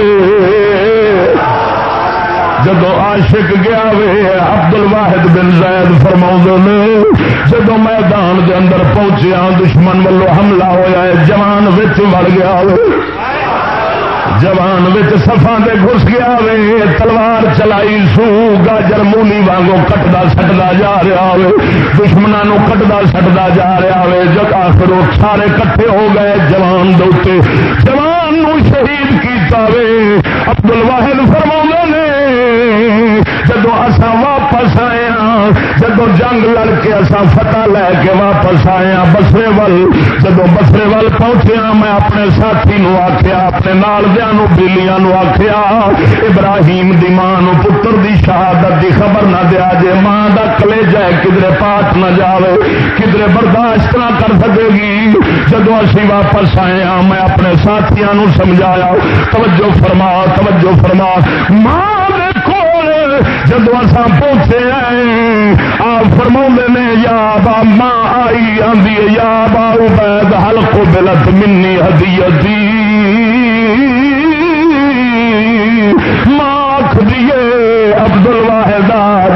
Speaker 1: جدو عاشق گیا وے عبد الواحد بن زید فرما نے، جدو میدان دے اندر پہنچیا، دشمن والو حملہ ہویا ہے جوان وچ وڑ گیا وے۔ جوان سفا دے گھس گیا وے، تلوار چلائی سو، گاجر مولی وانگو کٹدا سٹدا جا رہا وے دشمنوں کٹدا سٹدا جا رہا وے، جب آخر سارے کٹھے ہو گئے جوان دوتے جوان نو شہید کیتا وے عبد الواحد فرما جدو اصا واپس آئے ہاں جدو جنگ لڑ کے اصا فتح لے کے واپس آئے ہاں بسرے ول، جدو بسرے ول پہنچے ہاں میں اپنے ساتھی نو آخیا اپنے نال دیا بلیاں نو آخیا ابراہیم دی ماں نو، پتر دی شہادت دی خبر نہ دیا جے، ماں دا کلے جائے کدھر پاٹ نہ جاوے کدھر برداشت نہ کر سکے گی۔ جدو اسی واپس آئے ہاں میں اپنے ساتھیاں نو سمجھایا، توجہ فرما توجہ فرما، ماں جب اصا پہنچے آپ فرما نے، یا با ماں آئی آدھی یا با عبید حلق بلت منی ہدیتی ماں آخ دیے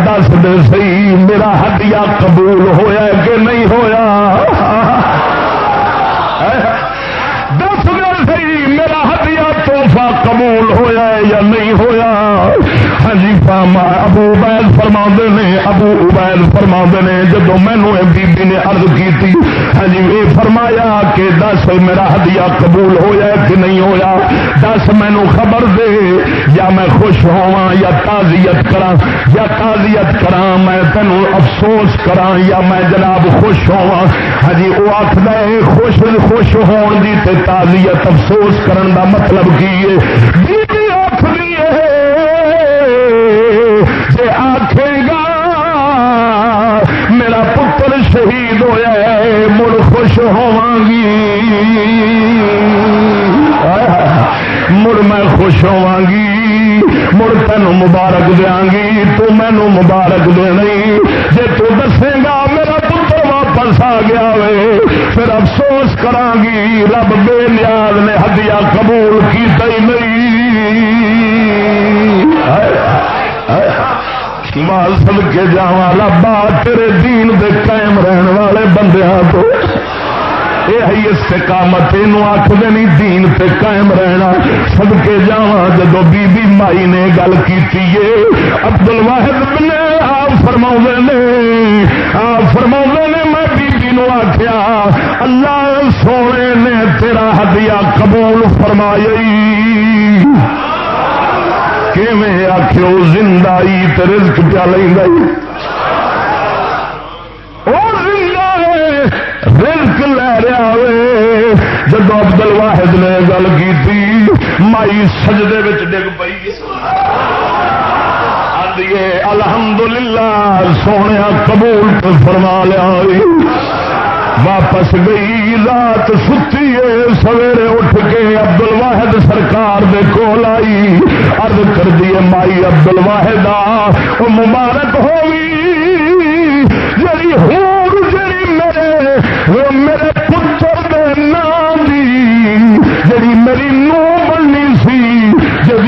Speaker 1: دس دے سی میرا ہدیہ قبول ہویا کہ نہیں ہویا؟ دس دے سی میرا ہدیہ توحفہ قبول ہویا یا نہیں ہویا؟ ہاں جی ابو ابید فرما نے، ابو ابید فرما نے جب مینو بی نے ارد کی ہاں جی یہ فرمایا کہ دس میرا ہدیہ قبول ہوا کہ نہیں ہویا؟ دس مینو خبر دے، یا میں خوش ہوا یا تعزیت کرا یا تعزیت کرا میں تینوں افسوس کرا یا میں جناب خوش ہوا ہاں جی وہ آخر خوش خوش ہون دی تے تعزیت افسوس کرن دا مطلب کی ہے؟ آخے گا، میرا پتر شہید ہوا مڑ خوش ہوا گی مڑ میں خوش ہوا گی مڑ تین مبارک دیا گی تو مینو مبارک دے جی تو دسے گا، میرا پتر واپس آ گیا وے، پھر افسوس کرا گی رب بے نیاز نے ہدیا قبول کی نہیں۔ مال سب کے جا ربا تیرے دین دے قائم رہن والے بندیاں تو۔ یہ استقامت یہ آخر نہیں دین تے قائم رہنا۔ سب کے جا جب بی بی مائی نے گل کی ابدل واحد نے آپ فرما نے، آپ فرما نے، میں بی نو آخیا اللہ سونے نے تیرا ہدیا قبول فرمائی کیویں آخو زندہ رزق پیا لینا رزق لے رہا ہو جب ابدل واحد نے گل کی مائی سجدے ڈگ پی الحمد للہ سونے قبول فرما لیا واپس گئی، رات ستی سویرے اٹھ کے ابدل واحد سرکار دے کول آئی۔ ارد کر دیے مائی ابدل واحد وہ مبارک ہوئی۔ جی ہور جی میرے میرے پتر دے نام دی۔ جی میری نو بننی سی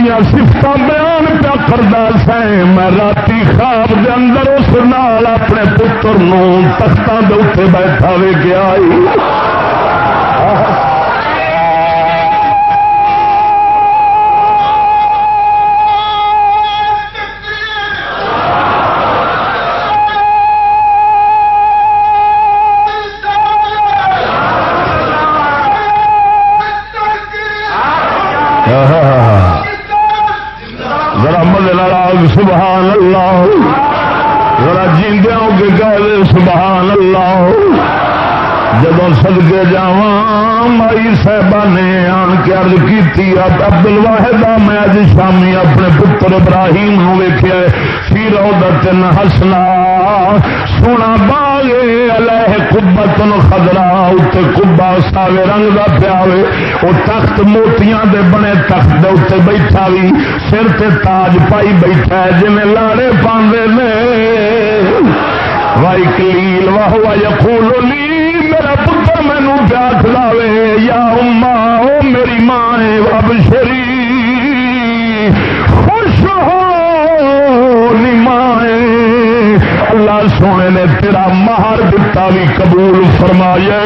Speaker 1: دیا سفت بیان پیا کرتا سائ میں رات خواب دے اندر اس نال اپنے پتر تختوں کے اتنے بیٹھا وے گیا جب سدکے جا مائی صاحبہ نے آن کے ارد کی ابدل واحد میں اج شامی اپنے پتر ابراہیم ویخیا سیرو دن ہسنا، سونا باغے الہ کبت خدرا اتنے کبا ساوے رنگ کا پیا وہ تخت موتیاں دے بنے تخت دے اتنے بیٹھا بھی سر تے تاج پائی بیٹھا ہے جی لاڑے پاندے نے۔ وائی کلیل واہ وا یقولی میرا پتر مینو پیا کھلاوے یا اما، او میری ماں اب شری خوش ہو ماں اللہ سونے نے تیرا مہر دتا بھی قبول فرمایا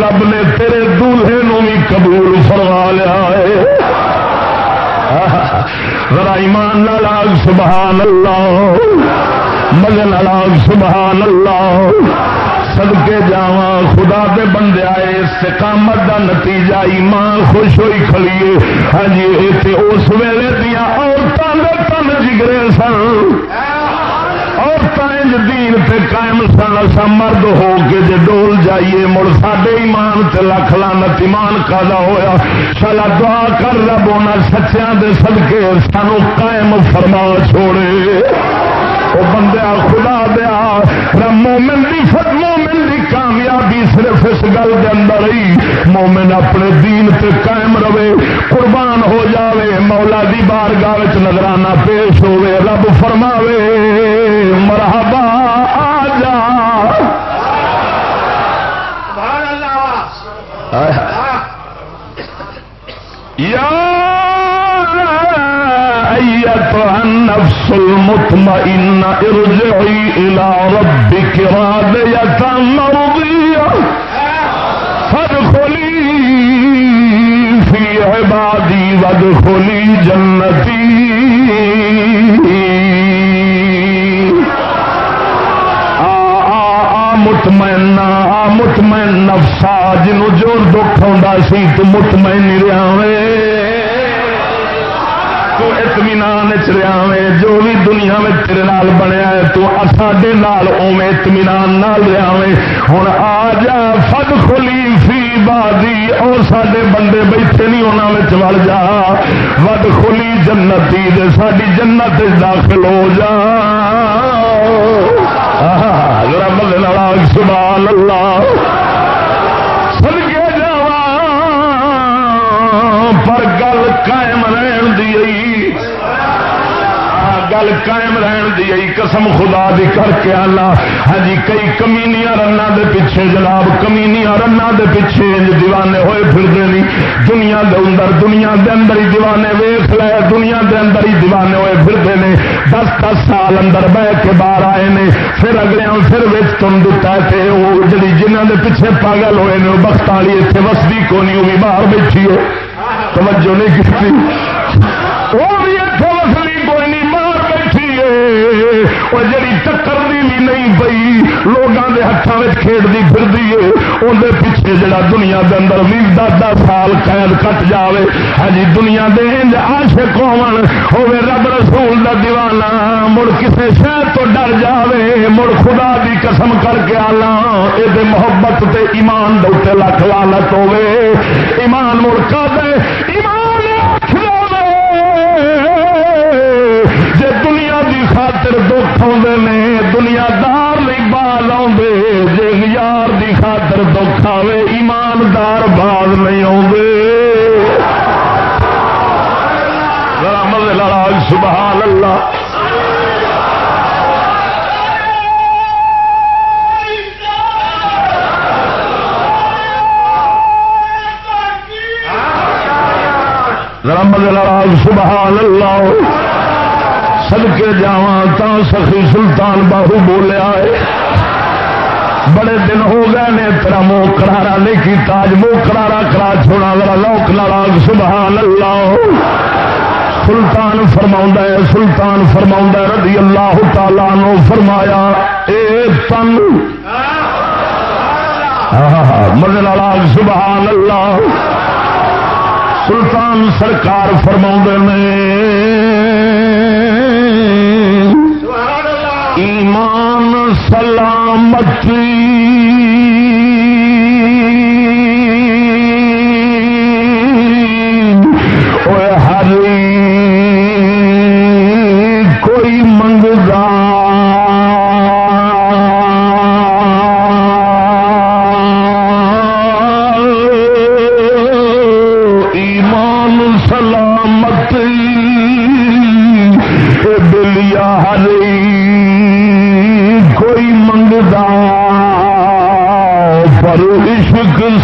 Speaker 1: رب نے تیرے دولہے نو بھی قبول فرما لیا ہے۔ ذرا ایمان لاگ سبحان اللہ۔ مگن الاگ سبحان اللہ۔ سدکے جا خدا دے بندے آئے، استقامت دا نتیجہ، ایمان خوش ہوئی کھلیے ہاں جی اس ویلے دیا عورتوں نے تن جگرے سن۔ دین تے قائم سن۔ اصا مرد ہو کے جے ڈول جائیے، مڑ ساڈے ایمان تے لکھ لانت ایمان کادا ہویا۔ شالا دعا کر رب ہونا سچیاں دے صدقے سانو قائم فرما چھوڑے۔ وہ بندیا خدا دیا مومن دی فت مومن دی کامیابی صرف اس گل کے اندر ہی۔ مومن اپنے دین تے قائم رہے قربان ہو جاوے مولا دی بار گاہ نظرانہ پیش ہوے رب فرماوے مرحبا آ جا یا أيتها النفس المطمئنة ارجعي إلى ربك راضية مرضية فادخلي في عبادي وادخلي جنتي مطمئن آ مطمئن نفسا، جنوں جو دکھ آ سی تو مطمئن رہے تو اطمینان رہا جو بھی دنیا میں تیرے نال بنیا ہے، تو ساڈے نال اوے اطمینان نال رہا ہوں آ جا، فد کھلی فی بادی، اور سڈے بندے بیٹھے نہیں انہوں وڑ جا۔ ود کھلی جنتی دے ساری جنت داخل ہو جا۔ رب سبحان اللہ پر گل قائم رہن دی۔ گل قائم رہن دی قسم خدا دی کر کے آنا ہاں جی کئی کمینیاں رن دے پیچھے جناب، کمینیاں رن دے پیچھے دیوانے ہوئے پھرتے نہیں دنیا دے اندر، دنیا دے اندر ہی دیوانے ویخ لے۔ دنیا دے اندر ہی دیوانے ہوئے پھرتے ہیں دس دس سال اندر بہ کے باہر آئے نے پھر اگلے پھر ویچ تم دتا ہے تے وہ جی جنہ دے پیچھے پاگل ہوئے نے بخت والی اتنے وسدی کو نہیں وہ بھی باہر بیٹھی ہے توجہ نہیں کی وہ جڑی ٹکر دی بھی نہیں پئی لوگوں کے ہاتھوں میں کھیڑتی پھرتی ہے اندر پیچھے جڑا دنیا کے اندر بھی دس دس سال قید کٹ جائے ہاں جی، دنیا دے انج عاشق ہون ہوے رب رسول دا دیوانہ۔ مڑ کسے شہر تو ڈر جاوے، مڑ خدا دی قسم کر کے آنا یہ محبت تے ایمان دے لکھ لالت ہوے ایمان مڑ کا دے، ایمان دکھ آدھے نے دنیا دار نہیں بال آدھے جے یار دی خاطر دکھ آئے ایماندار باز نہیں آدھے سبحان اللہ۔ رمضان سبحان اللہ۔ سدکے جا سخی سلطان باہو بولیا ہے۔ بڑے دن ہو گئے نے تیرا منہ کرارا نہیں کیتا اج منہ کرارا کرا چھوڑا ذرا لوک ناراض سبحان اللہ سلطان فرما ہے، سلطان فرما رضی اللہ تعالی نو فرمایا، اے تن۔ مدن سبحان اللہ سلطان سرکار فرما نے ایمان سلامتی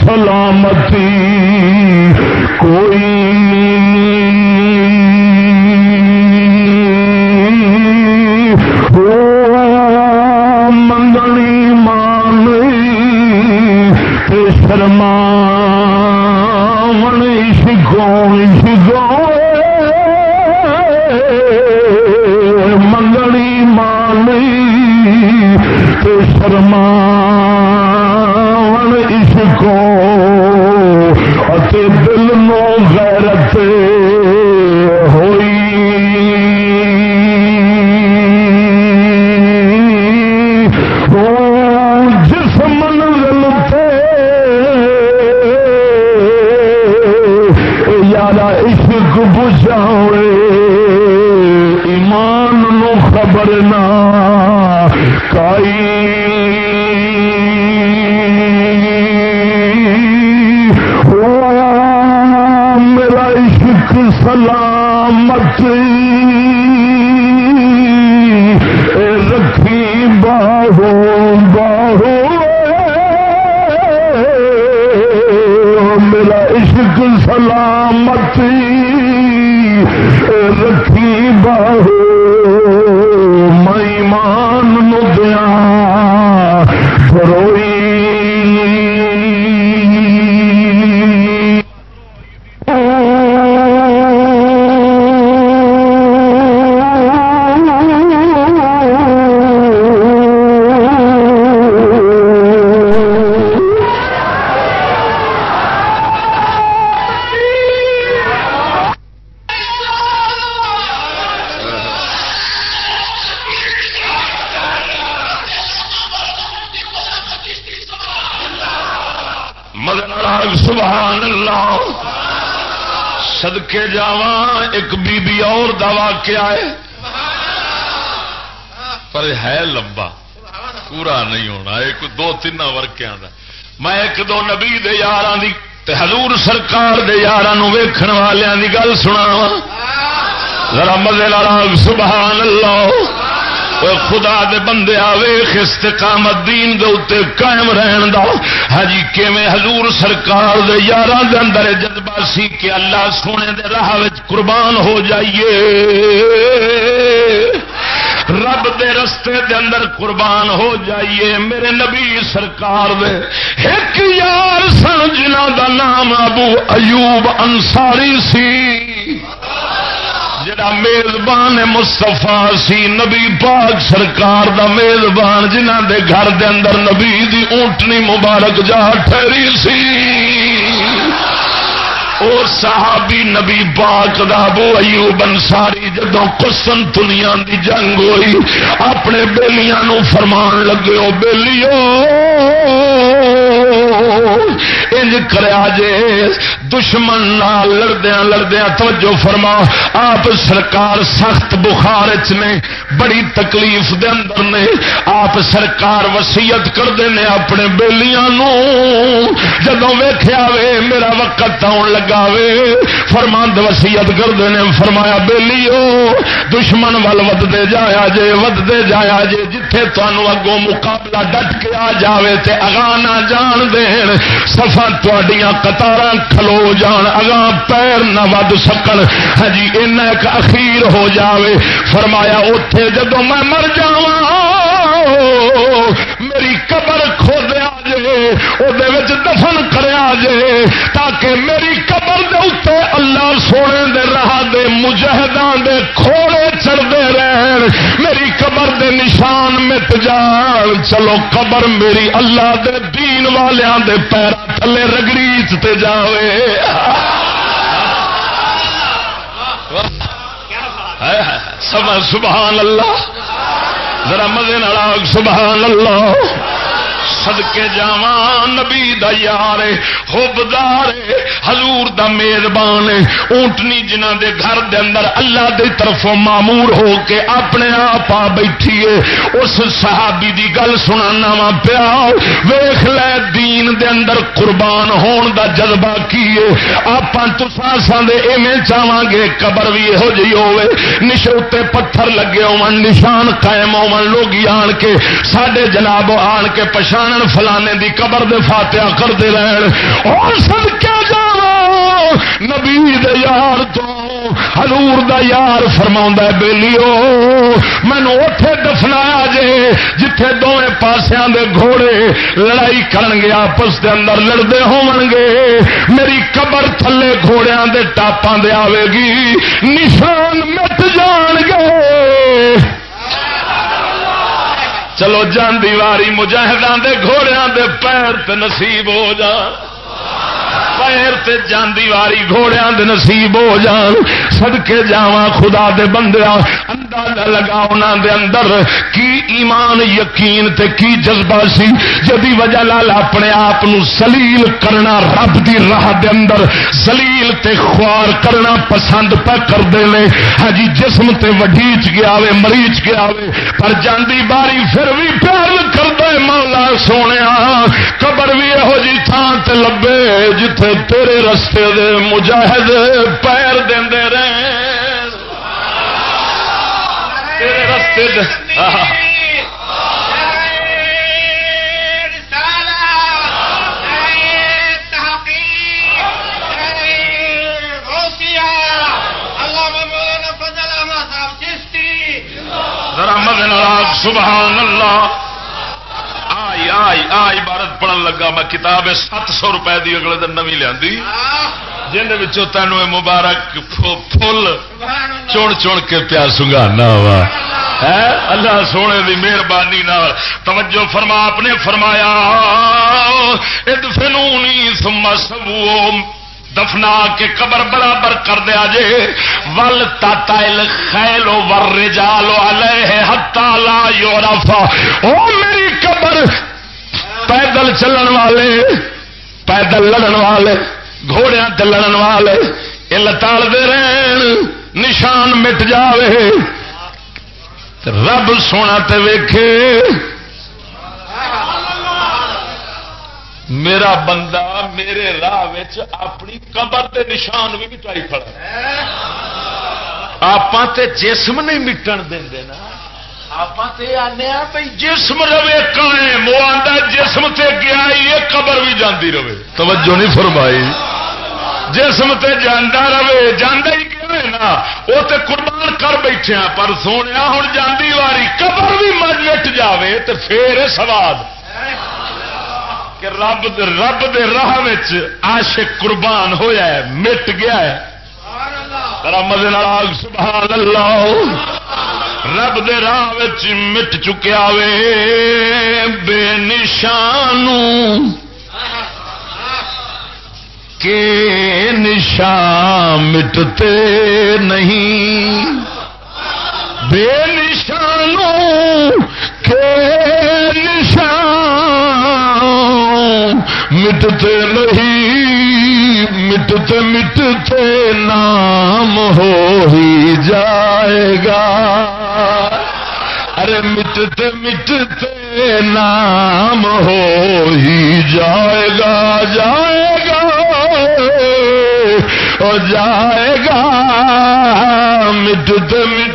Speaker 1: فلا سلامت رکھی باہو باہو میرا عشق سلامتی جاوا ایک بی کے آئے پر ہے لمبا۔ پورا نہیں ہونا۔ ایک دو تین
Speaker 2: سرکار دے یار ویکھن والوں کی گل سنا
Speaker 1: ذرا مزے لال سبحان اللہ۔ خدا دے بندے ویخ استقامت دین دے اتنے قائم رہن دا ہجی ہاں کیویں حضور سرکار دے یاراں دے اندر جذبہ سی کہ اللہ سونے دے راہ قربان ہو جائیے رب دے رستے دے اندر قربان ہو جائیے میرے نبی سرکار دے ایک یار سن جنہ دا نام ابو ایوب انصاری سی جڑا میزبان مستفا سی، نبی پاک سرکار دا میزبان جنہ دے گھر دے اندر نبی دی اونٹنی مبارک جا ٹھہری سی۔ اور صحابی نبی پاک دا ابو ایوب انصاری جدو قسم دنیا دی جنگ ہوئی، اپنے بیلیاں نو فرمان لگے، او بیلیو، انج کریا جے، دشمن نال لڑدیا لڑدیا توجہ فرما، آپ سرکار سخت بخار نے، بڑی تکلیف دے اندر نے، آپ سرکار وسیعت کرتے ہیں اپنے بیلیاں جدو ویخیا وے، میرا وقت آن لگا وے فرماند وسیعت کرتے ہیں فرمایا بیلی دشمن ول ودتے جایا جے ودتے جایا جے، جتھے تمہوں اگوں مقابلہ ڈٹ کے آ جائے تے اگاں نہ جان دین۔ سفا قطار کھلو جان، اگاں پیر نہ ود سکن۔ ہاں ہجی ایک اخیر ہو جاوے۔ فرمایا اتے جدو میں مر جا میری قبر کھودیا جے دفن کریا جے، تاکہ میری قبر دے اتنے اللہ سونے دے راہ دے مجاہدان دے کھوڑے چڑھتے رہن۔ میری قبر دے نشان مٹ جان۔ چلو قبر میری اللہ دے دین والیاں دے پیرا تھلے رگڑیچ تے جاوے۔ سبحان اللہ۔ ذرا مزے نال سبحان اللہ۔ سدکے جا نبی دا یار ہوبدار حضور دا میزبان اونٹنی جنہ دے گھر دے اندر اللہ دے طرفوں معمور ہو کے اپنے آپ آ بیٹھی ہے۔ اس صحابی دی گل سنا وا پیا ویخ لے، دین دے اندر قربان ہون دا جذبہ کیے آپ تسان دے ایویں چاہاں گے، قبر بھی یہو جی ہوے نشے نشوتے پتھر لگے ہو نشان قائم ہو لوگ آن کے سڈے جناب آن کے پچھا پچھان فلانے دی قبر دے فاتحہ کر دے رہن۔ اور سب کیا جانا۔ نبی دے یار تو حضور دا یار فرما بےلیو مینو اتے دفنایا جے، جتھے دونوں پاسیاں دے گھوڑے لڑائی کرن گے آپس دے اندر لڑتے ہون گے میری قبر تھلے گھوڑیاں دے ٹاپاں دے آئے گی، نشان مٹ جان گے۔ چلو جان دیواری مجاہدان دے گھوڑیاں دے پیر تے نصیب ہو جا۔ پیر تے جاندی واری گھوڑیاں دے نصیب ہو جان صدکے جاواں خدا دے بندیاں، اندازہ لگا انہاں دے اندر کی ایمان یقین تے کی جذبہ سی، جدی وجہ لال اپنے آپ نو سلیل کرنا رب دی راہ دے اندر سلیل تے خوار کرنا پسند پہ کر دے لے۔ ہجی جسم تے وڈیچ گیا وے مریچ گیا وے پر جاندی باری پھر بھی پیار کر دے مولا سونے قبر بھی یہو جی تھان تے لبے، جتھے تیرے رستے دے مجاہد پیر دے رہے تیرے رستے دے۔ سبحان اللہ۔ آئی آئی آ عبارت پڑھن لگا میں کتاب سات سو روپے دی اگلے دن نوی لیا جن تینوں مبارک فل چن چن کے پیا سنگانا وا۔ اللہ سونے کی مہربانی توجہ فرما، آپ نے فرمایا، ادفنونی ثم سبو دفنا کے قبر برابر کر دیا جے۔ ول تا خیلو ور رجالو الہ ہتا لا یورفا او میری قبر پیدل چلن والے، پیدل لڑن والے گھوڑیا لڑن والے یہ لتاڑ دے رہن، نشان مٹ جاوے۔ رب سونا تے ویکھے۔ میرا بندہ میرے راہ اپنی قبر دے نشان بھی مٹائی کھڑا آپ جسم نہیں مٹن دیں نا۔ آپ آنے بھائی جسم رہے قائم وہ آتا جسم تے گیا یہ قبر بھی جاندی رہے۔ توجہ نہیں فرمائی۔ جسم تے جانا رہے۔ جانا ہی گیا نا؟ وہ تے قربان کر بیٹھے پر سونے ہوں جاندی واری قبر بھی مٹ جاوے تو پھر سواد۔ کہ رب دے رب دے راہ عاشق قربان ہویا ہے، مٹ گیا ہے۔ رمد سبحان اللہ رب دے راہ مٹ چکیا وے بے نشان کے نشان مٹتے نہیں۔ بے نشانوں کے مٹتے نہیں مٹتے مٹتے نام ہو ہی جائے گا ارے مٹتے مٹتے نام ہو ہی جائے گا جائے گا جائے گا مٹتے مٹتے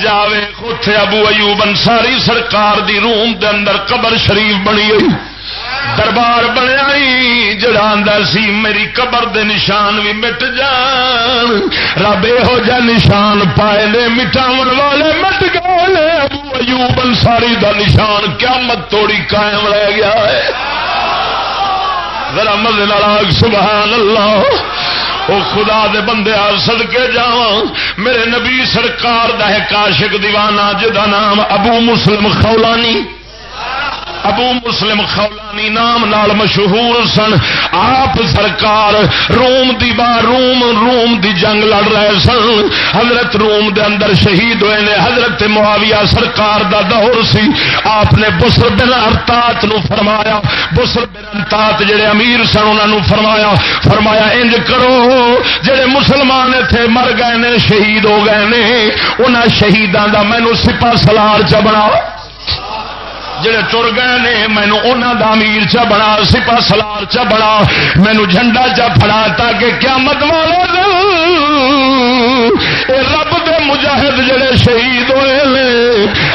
Speaker 1: جاوے کھوتے ابو ایوب انصاری سرکار دی روم دے اندر قبر شریف بنی ہوئی۔ دربار بنیا جڑا سی، میری قبر دے نشان بھی مٹ جان۔ رب یہو جا نشان پائے نے مٹاو والے مٹ گئے ابو ایوب انصاری دا نشان کیا مت توڑی قائم رہ گیا ہے۔ ذرا مزے سبحان اللہ۔ او خدا دے بندے سد کے جا میرے نبی سرکار دہ کاشک دیوانہ جہاں نام ابو مسلم خولانی۔ ابو مسلم خولانی نام نال مشہور سن۔ آپ سرکار روم دی بار روم روم دی جنگ لڑ رہے سن۔ حضرت روم دے اندر شہید ہوئے نے۔ حضرت معاویہ سرکار دا دور سی۔ آپ نے بسر بن ارتات نو فرمایا۔ بسر بن ارتات جڑے امیر سن انہوں نے فرمایا۔ فرمایا، انج کرو۔ جڑے مسلمان تھے مر گئے نے، شہید ہو گئے نے، انہاں شہیدان دا مینو سپا سلار چ بناؤ۔ جڑے تر گئے نے، مینو انہوں دا امیر چا بنا سپا سلار چا بنا مینو جھنڈا چا فڑا تاکہ کیا مت والے رب دے مجاہد جڑے شہید ہوئے نے،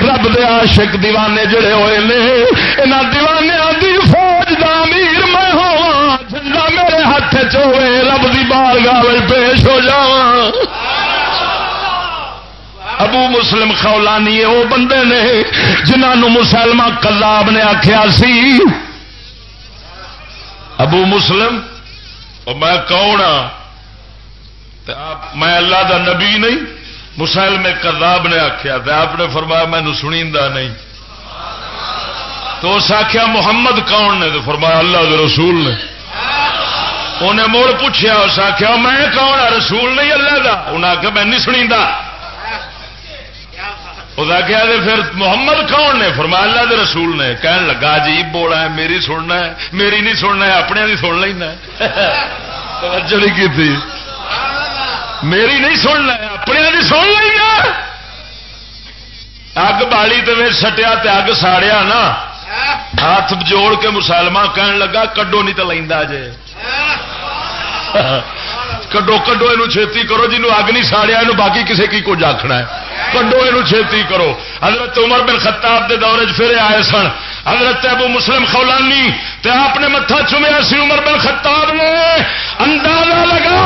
Speaker 1: رب دے عاشق دیوانے جڑے ہوئے نے یہاں دیوانے دی فوج دا امیر میں ہوا جھنڈا میرے ہاتھ چوے رب دی بار گاہ پیش ہو جا ابو مسلم خولانی وہ بندے نے جنہوں مسلمان کلاب نے آخیا سی۔ ابو مسلم میں کون ہاں؟ میں اللہ دا نبی نہیں مسلم کلاب نے آخیا آپ نے فرمایا مینو سنی نہیں۔ تو اس آخیا محمد کون نے؟ تو فرمایا اللہ دے رسول نے۔ انہیں مڑ پوچھا اس آخیا میں کون ہاں؟ رسول نہیں اللہ کا انہیں آخیا میں نہیں سنی خدا کیا پھر محمد کون نے؟ فرمایا اللہ دے رسول نے۔ کہن لگا جی بولا ہے میری سننا ہے میری نہیں سننا ہے اپنے نہیں سن لینا توجہ نہیں کی تھی۔ میری نہیں سننا ہے اپنے نہیں سن لینا۔ اگ بالی تو سٹیا تے اگ ساڑیا نا۔ ہاتھ جوڑ کے مسلمان کہن لگا کڈو نہیں تو لینا جے۔ کڈو کڈو یہ چھتی کرو جنوب اگ نہیں ساڑیا یہ باقی کسی کی کچھ آخنا ہے کڈو یہ چھتی کرو حضرت عمر بن خطاب دے دورے پھر آئے سن حضرت ابو مسلم خولانی تے آپ نے متھا چومیا سی عمر بن خطاب نے اندازہ لگا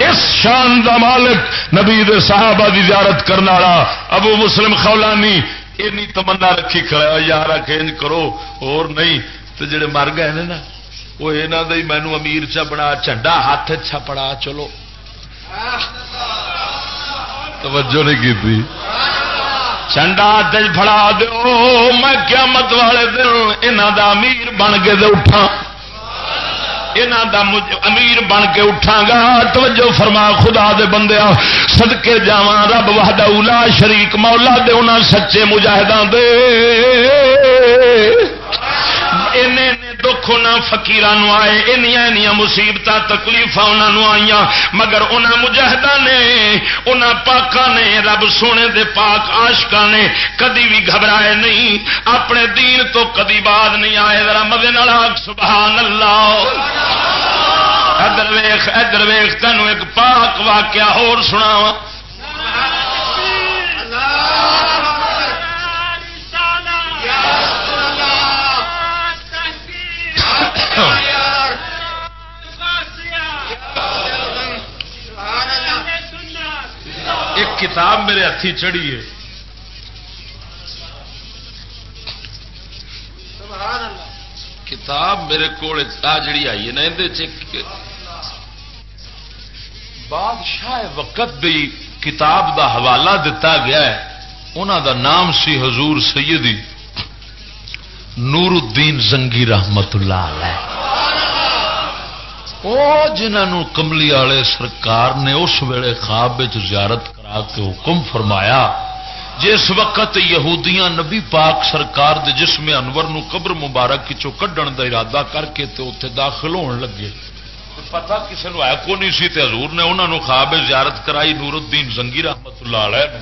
Speaker 1: اس شان دا مالک نبی دے صحابہ دی زیارت کرنے والا ابو مسلم خولانی اینی تمنا رکھی کھڑا یار کھینج کرو اور نہیں تو جڑے مر گئے نا وہ یہاں مینو امیر چا بنا چنڈا ہاتھ چھپڑا چلو۔ توجہ نہیں کی چنڈا ہاتھ فڑا دو میں کیا مت والے دن یہاں دا امیر بن کے دے اٹھا یہاں دا امیر بن کے اٹھا گا۔ توجہ فرما، خدا دے بندے سدکے جا رب وحدہ اولا شریک مولا دے، انہاں سچے مجاہدان دے۔ دکھ فکیران آئے اینیا مصیبت تکلیف انہوں آئی مگر ان مجاہدہ نے ان پاکا نے، رب سونے دے پاک آشکا نے کدی بھی گھبرائے نہیں، اپنے دین تو کدی بعد نہیں آئے۔ ذرا مدے سبحان اللہ ادر ویخ ادر ویخ تینوں ایک پاک واقعہ ہور سناوا ہاں۔ ایک کتاب میرے ہاتھی چڑھی ہے۔ کتاب میرے کو جڑی آئی ہے نا یہ بادشاہ وقت بھی کتاب دا حوالہ دتا گیا ہے۔ انہوں دا نام سی حضور سیدی۔ نور الدین زنگی رحمت اللہ علیہ۔ وہ جنہوں کملی والے سرکار نے اس ویلے خواب زیارت کرا کے حکم فرمایا، جس وقت یہودیاں نبی پاک سرکار دے جسم انور نو قبر مبارک چو کڈن دا ارادہ کر کے تے اتنے داخل ہون لگے۔ پتا کسی ہے کو نہیں سی تے حضور نے انہوں نے خواب زیارت کرائی نور الدین زنگی رحمت اللہ علیہ نے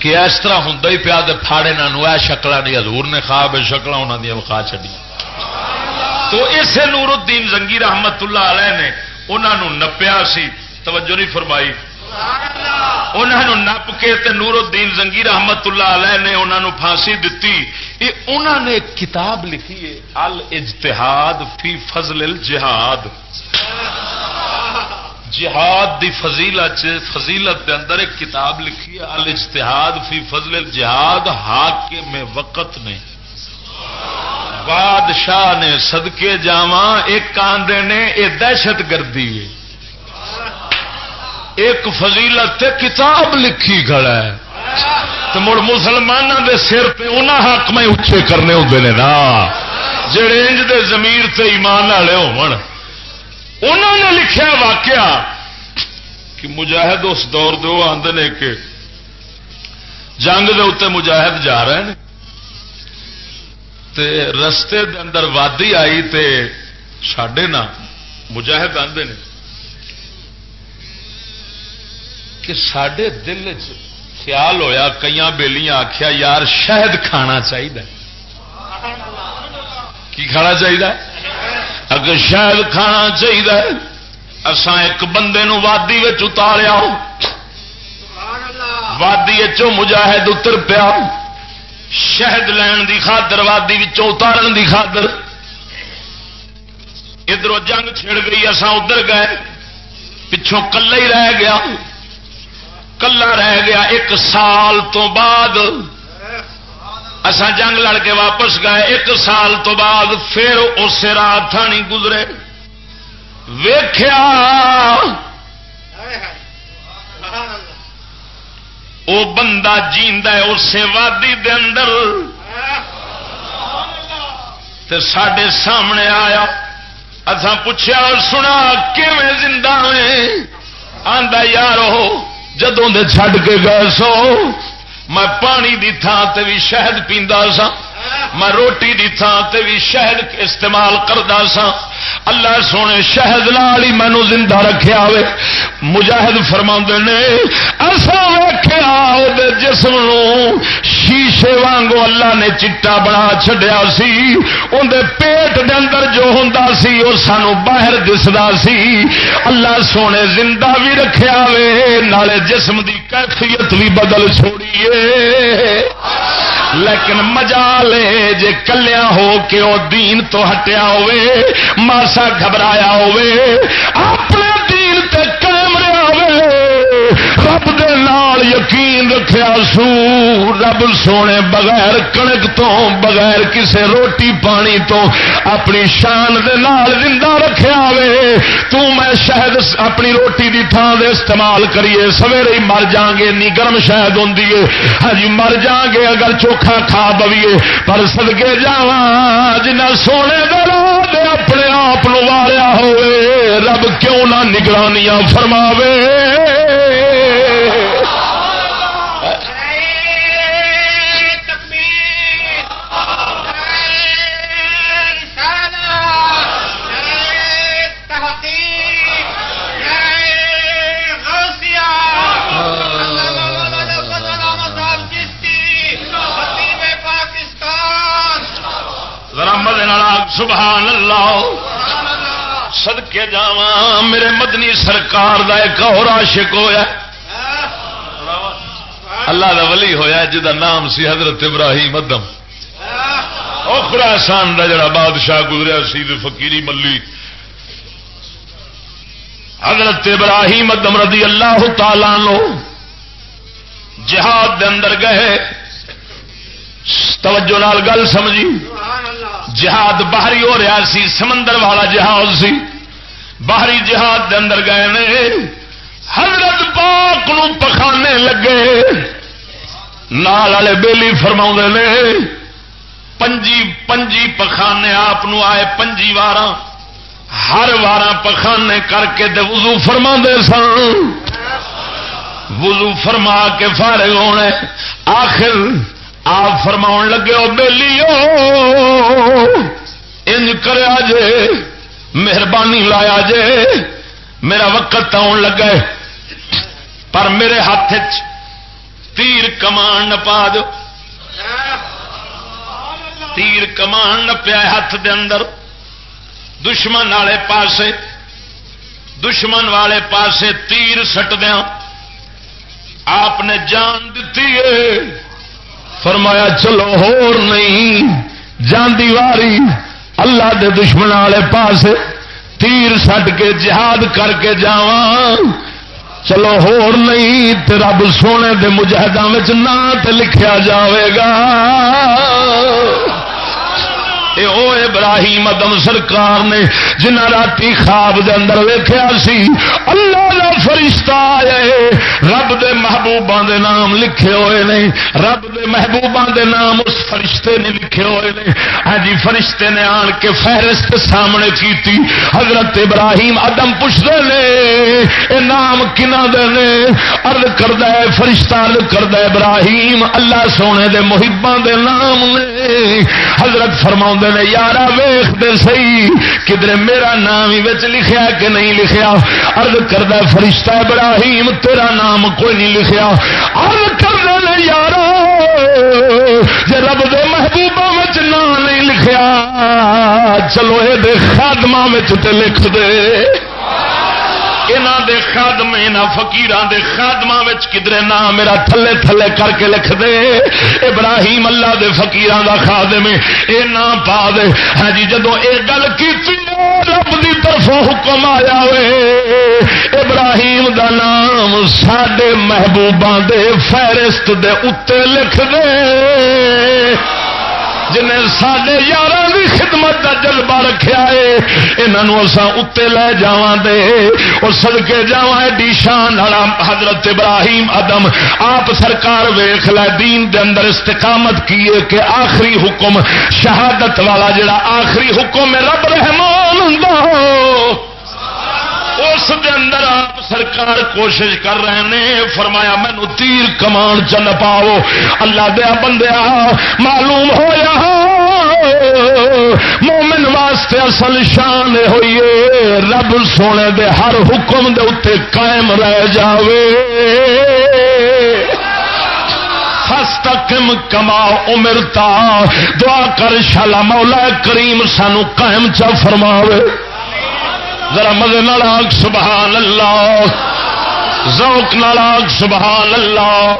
Speaker 1: کہ اس طرح ہوں ہی پیا پھاڑے نہ شکل نہیں حضور نے خواب شکل انہوں نے وکھا چڑی تو اسے نور الدین زنگی رحمت اللہ علیہ نے انہوں نپیا سی۔ توجہ نہیں فرمائی۔ انہوں نپ کے تے نور الدین زنگی رحمت اللہ علیہ نے انہوں پھانسی دیتی یہ انہوں نے کتاب لکھی ہے ال اجتہاد فی فضل الجہاد۔ جہاد دی فضیلت فضیلت دے اندر ایک کتاب لکھی ہے ال فی فضل الجہاد، حاکم میں وقت نے۔ بادشاہ نے سدکے جا ایک آدھے نے یہ دہشت گردی ہے۔ ایک فضیلت کتاب لکھی کھڑا ہے۔ تو مڑ مسلمانوں دے سر پہ انہیں حق میں اچے کرنے ہوتے ہیں نا جڑے انج دے زمیر تے ایمان والے انہوں نے لکھیا واقعہ کہ مجاہد اس دور دو آدھے نے کہ جنگ دے اتنے مجاہد جا رہے ہیں تے رستے دے اندر وادی آئی تے سڈے نا مجاہد آتے ہیں کہ سڈے دل خیال ہویا کئی بےلیاں آخیا یار شہد کھانا چاہیے کی کھانا چاہیے اگر شہد کھانا چاہیے اسان ایک بندے نو وادی اتاریا وادی مجاہد اتر پیا۔ شہد لین دی خاطر وادی اتارن دی خاطر۔ ادھر جنگ چھڑ گئی اسان ادھر گئے۔ پچھوں کلا ہی رہ گیا۔ کلا رہ گیا۔ ایک سال تو بعد اسان جنگ لڑ کے واپس گئے، ایک سال تو بعد پھر اس رات تھانی گزرے۔ ویخیا وہ بندہ جیند اسے وادی دے اندر۔ تے سڈے سامنے آیا۔ اصا پوچھا سنا کیون زندہ آدھا یار جدوں دے چھڈ کے گئے سو؟ میں پانی دی تھان تے بھی شہد پیندا سا میں روٹی دی تھان تے بھی شہد استعمال کرتا سا اللہ سونے شہد لال ہی مینو زندہ رکھیا ہوئے۔ مجاہد فرما نے ایسا ویخیا جسم شیشے وانگو اللہ نے چٹا بنا چڈیا سی۔ اندر پیٹ دے اندر جو ہوں سی وہ سانو باہر دستا سی۔ اللہ سونے زندہ بھی رکھیا وے نالے جسم دی کیفیت بھی بدل چھوڑیے لیکن مجا لے جے کلیا ہو کے وہ دین تو ہٹیا ہوئے ماسا گھبرایا ہوئے اپنے رب دے نال یقین رکھیا سو رب سونے بغیر کنک تو، بغیر کسے روٹی پانی تو اپنی شان دے نال زندہ رکھیا وے۔ تو میں شہد اپنی روٹی دی تھان دے استعمال کریے، سویرے ہی مر جاں گے نی گرم شہد ہوندی ہے ہاں جی، مر جاں گے اگر چوکھا کھا بویے پر صدقے جاواں جنہ سونے دے اپنے آپ واریا ہوئے، رب کیوں نہ نگرانیاں فرماوے؟ سدکے جا میرے مدنی سرکار کا ایک اور عاشق ہویا اللہ دا ولی ہویا جا جی نام سی حضرت ابراہیم ادم خراسان کا جڑا بادشاہ گزریا سی فقیری ملی۔ حضرت ابراہیم ادم رضی اللہ تعالی لو جہاد دے اندر گئے۔ توجہ نال گل سمجھی۔ جہاد باہری ہو رہا سی، سمندر والا جہاد سی۔ باہری جہاد دے اندر گئے نے۔ حضرت پاک نو پخانے لگے۔ نال والے بےلی فرما نے، پنجی پنجی پخانے آپ آئے پنجی وار ہر وار پخانے کر کے دے وضو فرما سن۔ وضو فرما کے فارغ ہونے۔ آخر آپ فرما لگے وہ بہلی انج کرا جے، مہربانی لایا جے، میرا وقت آن لگے، پر میرے ہاتھ تیر کمان نہ پا دو۔ تیر کمان نپیا ہاتھ دے اندر۔ دشمن والے پاسے، دشمن والے پاسے تیر سٹ دیا آپ نے جان دیتی ہے۔ فرمایا، چلو ہور نہیں جاندی واری، اللہ دے دشمن والے پاس تیر سٹ کے جہاد کر کے جاواں۔ چلو ہور نہیں، تے رب سونے دے مجاہدوں نہ لکھیا جاوے گا۔ اے او ابراہیم ادم سرکار نے جنہ راتی خواب دے اندر ویخیا سی، اللہ دا فرشتہ آئے، رب دے محبوباں دے نام لکھے ہوئے نے، رب دے محبوباں دے نام اس فرشتے نے لکھے ہوئے نے۔ ہاں جی فرشتے نے آن کے فہرست سامنے کیتی، حضرت ابراہیم ادم پوچھتے نے، اے نام کنا دے نے؟ ارد کردا ہے، فرشتہ ارد کردا ہے، ابراہیم اللہ سونے دے محباں دے نام نے۔ حضرت فرماؤں نے، یارا ویخ دے سی کدھر میرا نام ہی لکھیا کہ نہیں لکھیا؟ ارد کردہ فرشتہ ابراہیم، تیرا نام کوئی نہیں لکھیا؟ ارد کردہ یارا جی رب دے محبوبہ نام نہیں لکھیا، چلو یہ خادمہ لکھ دے. یہاں دے خادم یہاں فکیران دے خادم کدھر نہ میرا تھلے تھلے کر کے لکھ دے۔ ابراہیم اللہ دے فکیران دا خادم اے نہ پا دے۔ ہاں جی جدو اے گل کی رب دی طرف حکم آیا وے ابراہیم دا نام سڈے محبوبہ دے فہرست دے اتنے لکھ دے۔ جنہیں سڈے یار کی خدمت کا جذبہ رکھا ہے یہاں اسان اتنے لے جا دے۔ اور سدکے جا ایڈی شان حضرت ابراہیم ادم آپ سرکار ویخ لے، دین دے اندر استقامت کیے کہ آخری حکم، شہادت والا جڑا آخری حکم ہے، رب رحمان ہوں اس دے اندر آپ سرکار کوشش کر رہے ہیں فرمایا مینو تیر کمان چل پاؤ اللہ دیا بندیا، معلوم ہوا مومن واسطے اصل شان ہوئی رب سونے دے ہر حکم دے اتنے قائم رہ جاوے۔ ہستکم کما امرتا، دعا کر شالا مولا کریم سانو قائم چا فرماوے۔ ذرا مزے نالاگ سبحان اللہ۔ ذوق نالاگ سبحان اللہ۔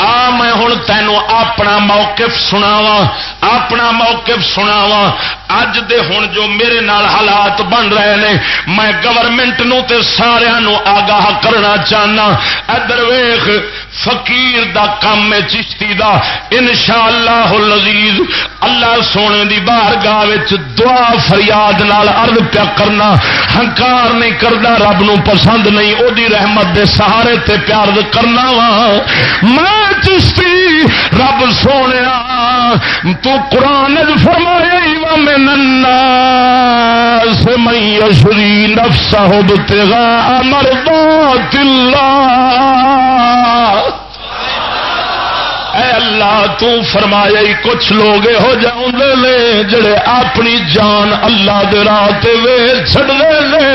Speaker 1: آ، میں ہوں تینوں اپنا موقف سناوا اپنا موقف سناوا اج دے ہوں جو میرے نال حالات بن رہے ہیں میں گورنمنٹ نو تے سارا آگاہ کرنا چاہنا۔ ادر ویخ فقیر دا کام میں چشتی دا۔ انشاءاللہ العزیز، اللہ سونے دی بار گاہ دعا فریاد نال عرض پیا کرنا۔ ہنکار نہیں کردا، رب نو پسند نہیں او دی رحمت دے سہارے تے پیار کرنا وا۔ میں چشتی، رب سونے، تو قرآن فرمایا من الناس من يشري نفسه ابتغاء مرضات الله اے اللہ، تو فرمایا ہی کچھ لوگ ہو جاؤں لے جڑے اپنی جان اللہ دے راہ تے ویر چھڑ لے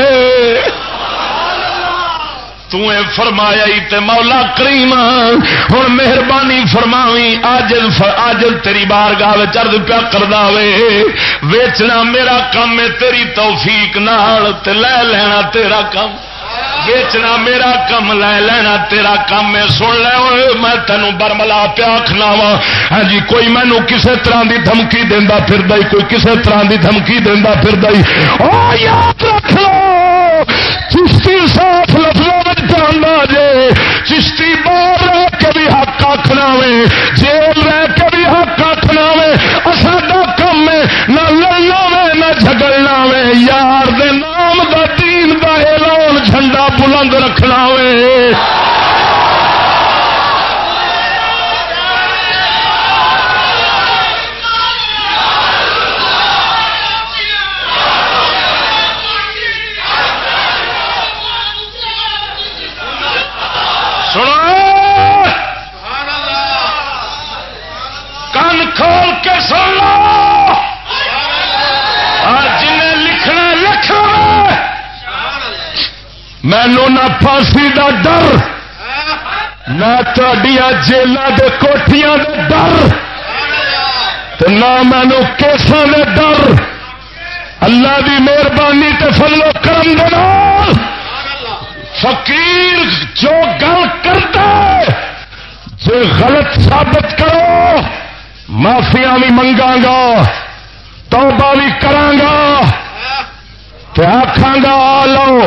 Speaker 1: لے فرمایا تے مولا کریم ہوں مہربانی فرماوی آج آج تیری بار گاہ چرد پیا کردا وے، ویچنا میرا کم ہے تیری توفیق نال تے لے لینا تیرا کم۔ بیچنا میرا کم لے لینا، تیرا کم ہے سن لے۔ میں تینوں برملا پیا کھنا وا۔ ہاں جی کوئی مینو کسے طرح دی دھمکی دینا پھر کوئی کسے طرح دی دھمکی دینا پھر یاد رکھ لو، چشتی صاف لفظوں میں جانا جے۔ چشتی بار رہ کے بھی حق آخنا وے، جیل رہ کے بھی حق آخنا وے۔ ساڈا کم ہے نہ لڑنا وے، نہ جھگڑنا وے۔ یار دے نام دا دین دا بند رکھنا ہوئے۔ نہ جیلوں کے کوٹیاں دا ڈر نہ مینو کیسوں کے ڈر۔ اللہ کی مہربانی تے فلو کرم دے فقیر جو گل کرتا جو غلط ثابت کرو معافیا بھی منگا گا، توبہ بھی کرانگا آخا گا، آ لو،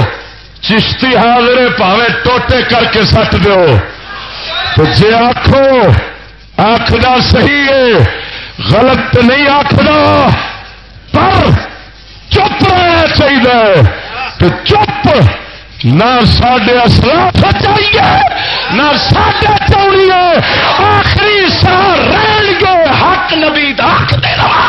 Speaker 1: چشتی حاضر پاوے ٹوٹے کر کے سٹ دو تو جی آخو آخر صحیح ہے، غلط نہیں آخر پر چپ رہنا چاہیے تو چپ، نہ سڈے اصلاف چاہیے نہ سڈے چاہیے، آخری سا رہن گے، حق نبی حق دے رہا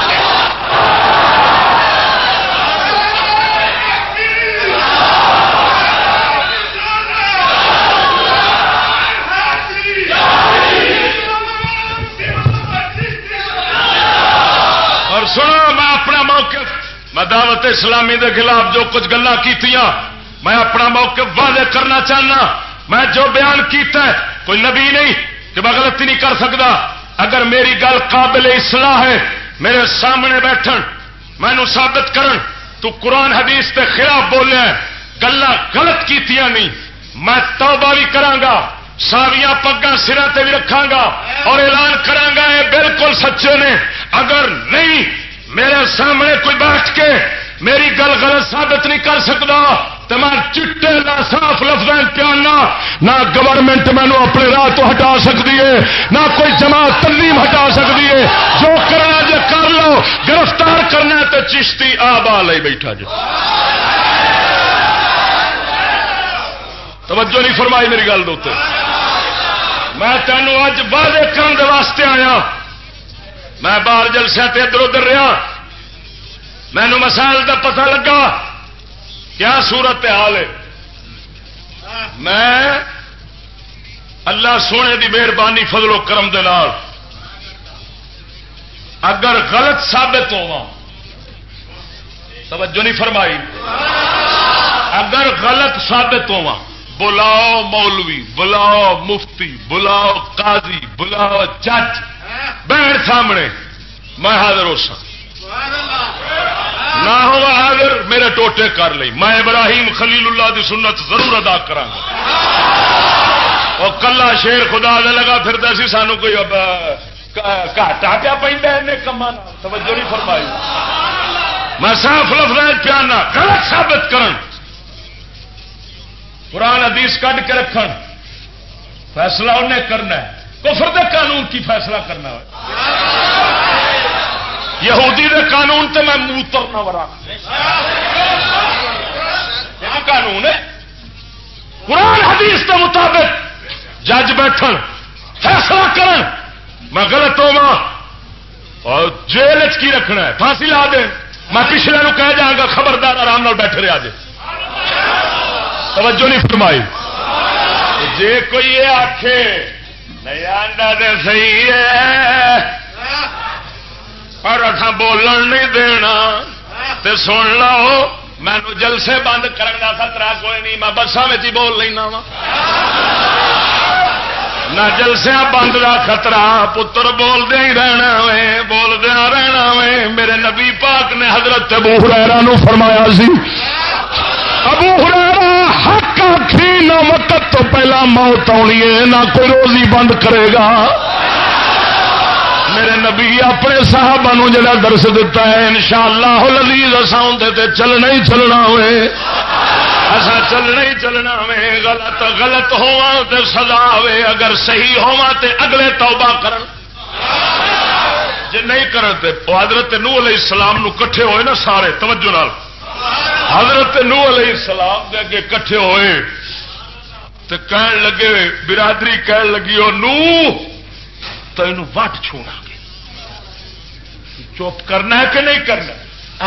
Speaker 1: سنو میں اپنا موقف میں دعوت اسلامی دے خلاف جو کچھ گلا میں اپنا موقف واضح کرنا چاہنا، میں جو بیان کیتا ہے، کوئی نبی نہیں کہ میں غلطی نہیں کر سکتا۔ اگر میری گل قابل اصلاح ہے، میرے سامنے بیٹھن مینو ثابت کرن، تو قرآن حدیث کے خلاف بولیا گلا غلط کی نہیں۔ میں توبہ بھی کرانگا، ساویاں پگا سرا بھی رکھا گا اور اعلان کرا یہ بالکل سچے نے۔ اگر نہیں میرے سامنے کوئی بیٹھ کے میری گل غلط ثابت نہیں کر سکتا تو میں چٹے نہ صاف لفظ پیانا نہ گورنمنٹ مینو اپنے راہ تو ہٹا سکتی ہے، نہ کوئی جماعت تنظیم ہٹا سکتی ہے۔ جو کرنا جی کر لو، گرفتار کرنا تو چشتی آبا لے بیٹھا جی۔ توجہ نہیں فرمائی میری گل دے میں تینوں اج واضح کرنے واسطے آیا۔ میں باہر جلسے ادھر ادھر رہا۔ مینو مسائل کا پتہ لگا۔ کیا صورت حال ہے؟ میں اللہ سونے دی مہربانی فضل و کرم دے نال اگر غلط ثابت ہوا توجہ نہیں فرمائی۔ اگر غلط ثابت ہوا بلاؤ مولوی، بلاؤ مفتی، بلاؤ قاضی، بلاؤ جج۔ بہن سامنے، میں حاضر ہو سکتا۔ نہ ہوا حاضر، میرے ٹوٹے کر لی میں ابراہیم خلیل اللہ دی سنت ضرور ادا کرا اور کلا شیر خدا دے لگا پھر سی، سانو کوئی گاٹا پیا پہ کما توجہ نہیں فرمائی۔ میں صاف لفظ پیانا غلط ثابت کرن۔ قرآن حدیث کھ کے رکھ فیصلہ انہیں کرنا ہے۔ کفر دے قانون کی فیصلہ کرنا ہے یہودی دے قانون تے میں موتر نہ ورا۔ قانون ہے۔ قرآن حدیث کے مطابق جج بیٹھ فیصلہ کر میں غلط ہوا اور جیل کی رکھنا ہے؟ پھانسی لا دے۔ میں پچھلے کہہ جاؤں گا خبردار آرام بیٹھے رہے جی۔ توجہ نہیں فرمائی۔ جی کوئی یہ آخ نہیں صحیح ہے۔ پر اتنا بولن نہیں دینا۔ تے سن لو مینو جلسے بند کرنے کا خطرہ کوئی نہیں، میں بسان ہی بول لینا وا۔ نہ جلسیا بند کا خطرہ، پتر بولدے ہی رہنا وے بولدیا رہنا وے۔ میرے نبی پاک نے حضرت ابو ہریرا نو فرمایا سی ابو ہریرا حق آخی نہ وقت تو پہلا موت آنی ہے، نہ کوئی روزی بند کرے گا۔ میرے نبی اپنے صاحب جڑا درس دتا ہے ان شاء اللہ للیز تے چلنا ہی چلنا ہوئے۔ اصا چلنا ہی چلنا وے غلط غلط ہوا تو سزا ہوے اگر صحیح ہوا تے اگلے توبہ کرن۔ جی نہیں کرتے حضرت نو علیہ السلام نو کٹھے ہوئے نا سارے، توجہ نال۔ حضرت نو علیہ السلام دے اگے کٹھے ہوئے تو کہن لگے برادری کہن لگی، او نو تو یہ وٹ چھوڑا گے؟ چپ کرنا ہے کہ نہیں کرنا؟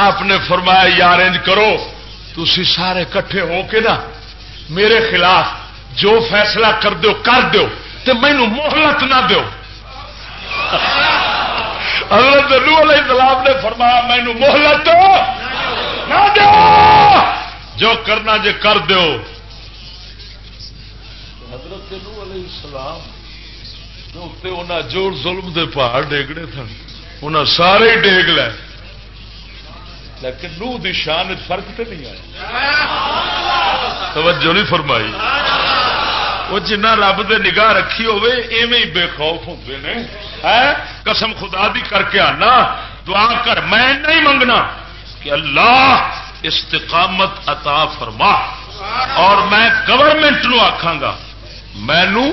Speaker 1: آپ نے فرمایا، یار انج کرو تھی سارے کٹھے ہو کے نا، میرے خلاف جو فیصلہ کر دو کر دو تو مینو محلت نہ دو حضرت نو علیہ السلام نے فرمایا مینو محلت نہ دو! جو کرنا جے کر دو! حضرت نو علیہ السلام جوڑ ظلم دے پہاڑ ڈیگنے تھے انہیں سارے ہی ڈیگ لے۔ لیکن نو دی شان فرق تو نہیں آیا توجہ نہیں فرمائی۔ وہ جنہ رب دے نگاہ رکھی ہوے ایویں ہی بے خوف ہوتے ہیں؟ قسم خدا دی کر کے آنا، دعا کر، میں نہیں منگنا۔ کہ اللہ استقامت عطا فرما اور میں گورنمنٹ نو آکھاں گا مینو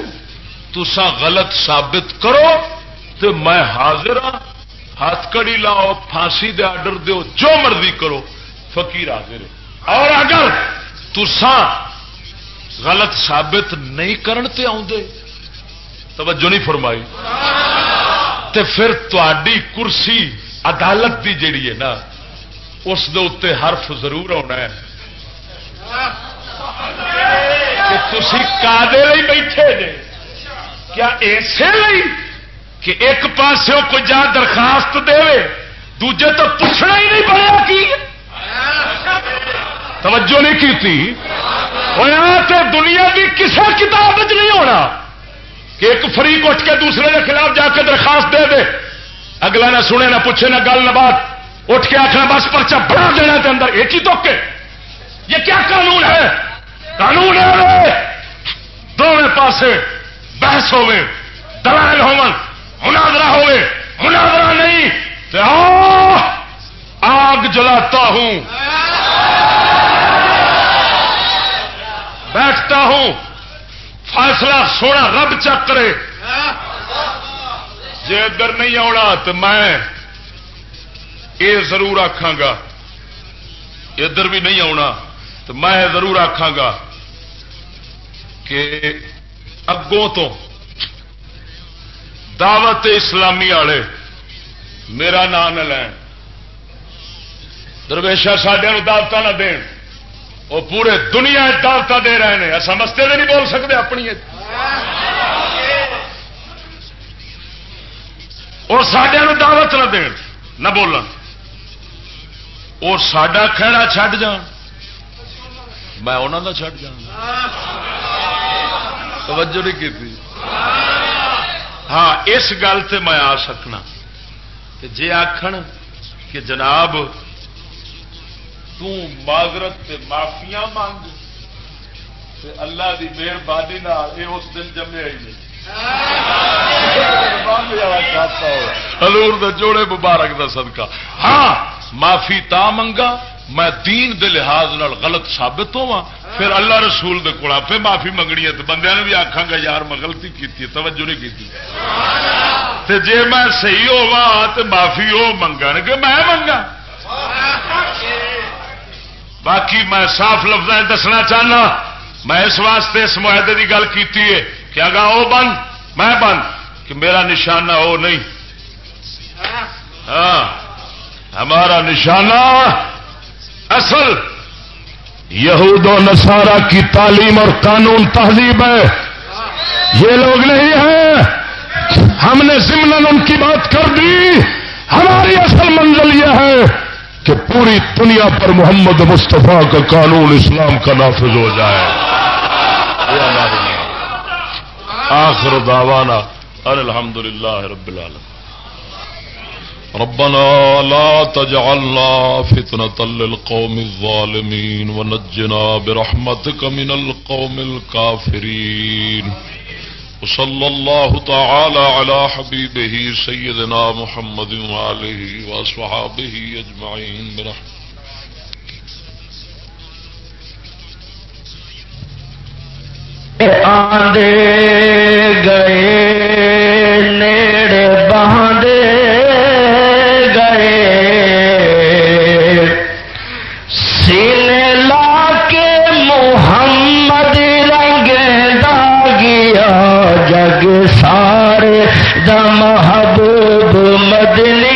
Speaker 1: تسا غلط ثابت کرو تو میں حاضر ہاں ہاتھ کڑی لاؤ، پھانسی دے آڈر دو جو مرضی کرو، فقیر حاضر اور اگر تسا غلط ثابت نہیں کرن تے آدھے توجہ نہیں فرمائی۔ تے پھر تھی کرسی عدالت دی جیڑی ہے نا اس دے اتنے حرف ضرور آنا ہے۔ کہ تھی کادے بیٹھے جے۔ کیا ایسے لئی کہ ایک پاس کوئی جا درخواست دے دوجے تو پوچھنا ہی نہیں پڑیا کی؟ توجہ نہیں کی تھی دنیا کی کسی کتاب نہیں ہونا کہ ایک فریق اٹھ کے دوسرے کے خلاف جا کے درخواست دے دے۔ اگلا نہ سنے نہ پوچھے نہ گل نہ بات۔ اٹھ کے آخر بس پرچا بڑا دینا کے اندر، ایک ہی تو یہ کیا قانون ہے؟ قانون ہے۔ دونوں پاسے بحث ہوے دلائل ہو مناظرہ ہوے مناظرہ نہیں تو آگ جلاتا ہوں۔ بیٹھتا ہوں۔ فیصلہ سونا رب چک کرے۔ جی ادھر نہیں آنا تو میں یہ ضرور آخا گا۔ ادھر بھی نہیں آنا تو میں ضرور آخا گا کہ اگوں تو دعوت اسلامی والے میرا نام نہ لین۔ درویشا سڈیا دعوت نہ دین۔ وہ پورے دنیا دعوت دے رہے ہیں ایسا مستے نہیں بول سکتے اپنی۔ اور سڈیا دعوت نہ دین، نہ بولن۔ اور سڈا کھڑا چھڈ جان۔ میں انہوں کا چھڈ جان۔ توجہ نہیں کی ہاں اس گل سے میں آ سکنا۔ کہ جی آخر کہ جناب تاغرت معافیا مانگ۔ اللہ کی مہربانی یہ اس دن جمے ہی نہیں۔ ہلور جوڑے مبارک کا صدقہ۔ ہاں معافی تا منگا، میں دین دے لحاظ نال غلط ثابت ہوا پھر اللہ رسول دے کو پھر معافی منگنی ہے تو بندے نے بھی آخا گا یار میں گلتی کی توجہ نہیں کی جی میں صحیح ہوا تو معافی وہ منگ گے، میں منگا۔ باقی میں صاف لفظ دسنا چاہنا، میں اس واسطے اس معاہدے کی گل کی کہ اگا وہ بند؟ میں بند کہ میرا نشانہ وہ نہیں۔ ہاں ہمارا نشانہ اصل یہود و نصارہ کی تعلیم اور قانون تہذیب ہے۔ یہ لوگ نہیں ہیں۔ ہم نے ضمن ان کی بات کر دی۔ ہماری اصل منزل یہ ہے کہ پوری دنیا پر محمد مصطفیٰ کا قانون اسلام کا نافذ ہو جائے۔ آخر دعوانا الحمد لله رب العالمين ربنا لا تجعلنا فتنة للقوم الظالمين ونجنا برحمتك من القوم الكافرين وصلى الله تعالى على حبيبه سيدنا محمد وعليه وأصحابه أجمعين برحمته
Speaker 3: آدے گئے نیڑے بہاندے گئے سینے لا کے محمد رنگ داگیا جگ سارے دمحبوب مدنی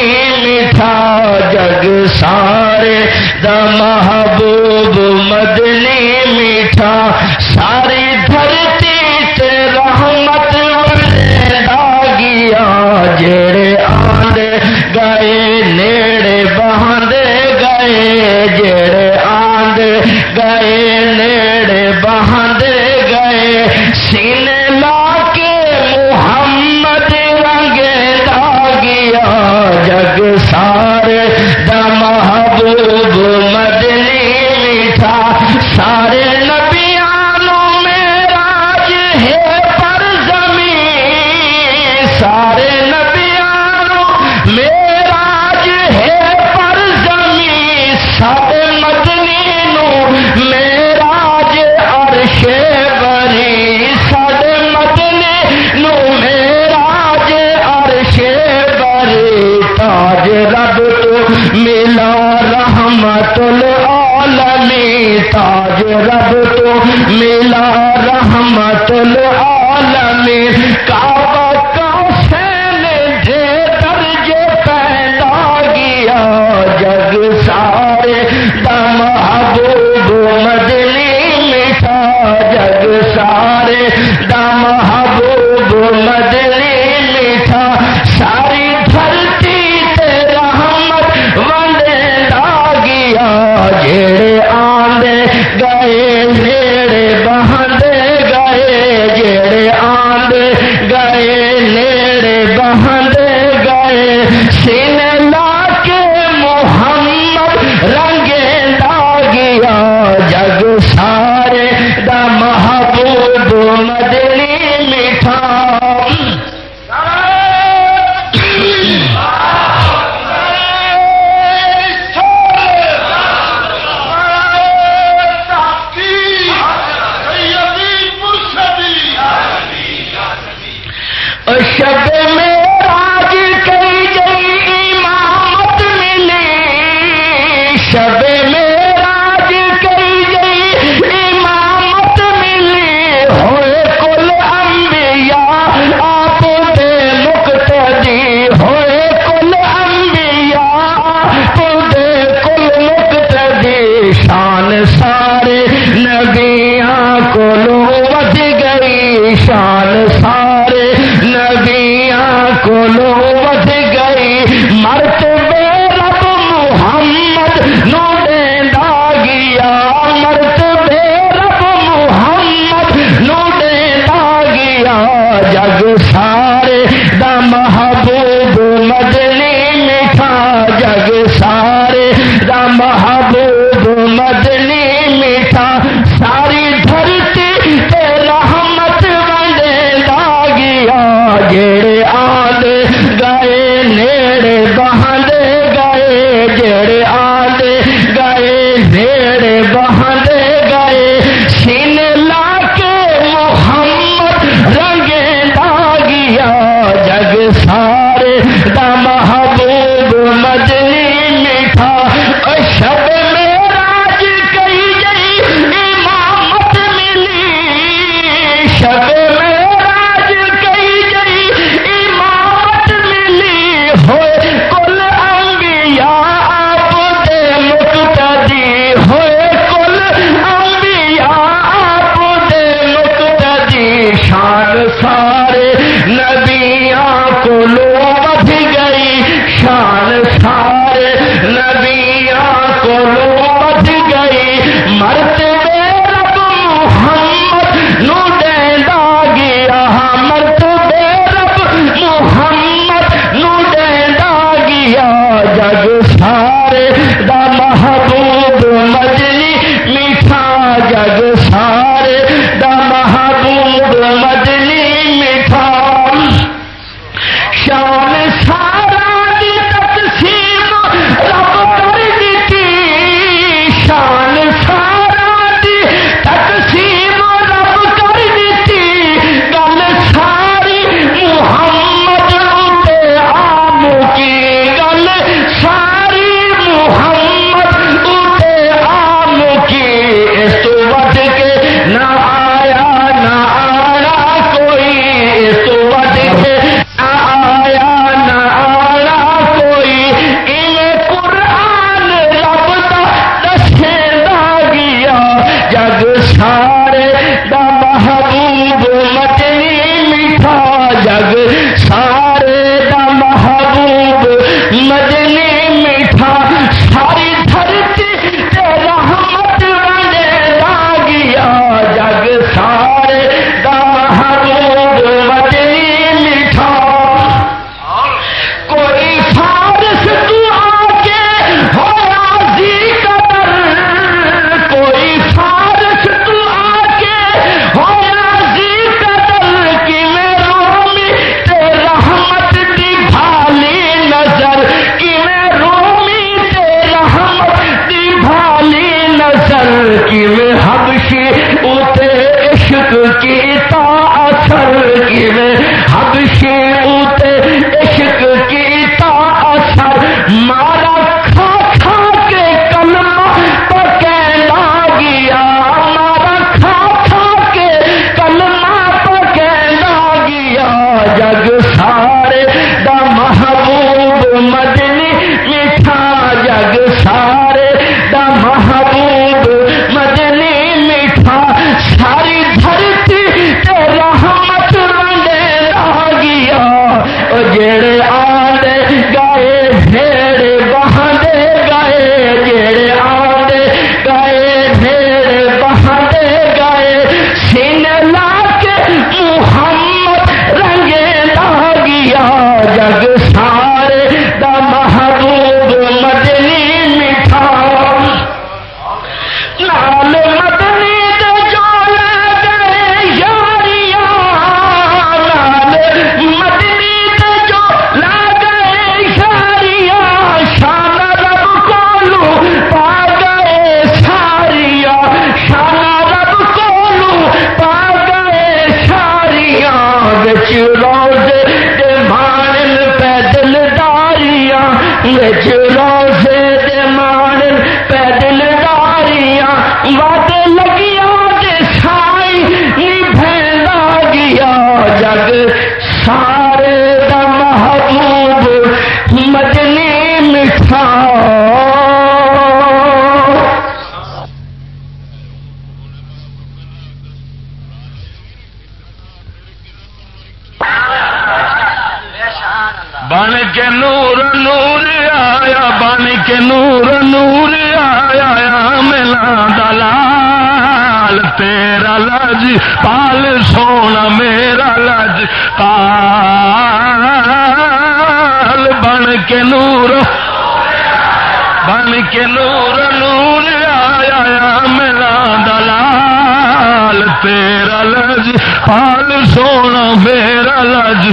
Speaker 1: تیرا لج پال سونا میرا لج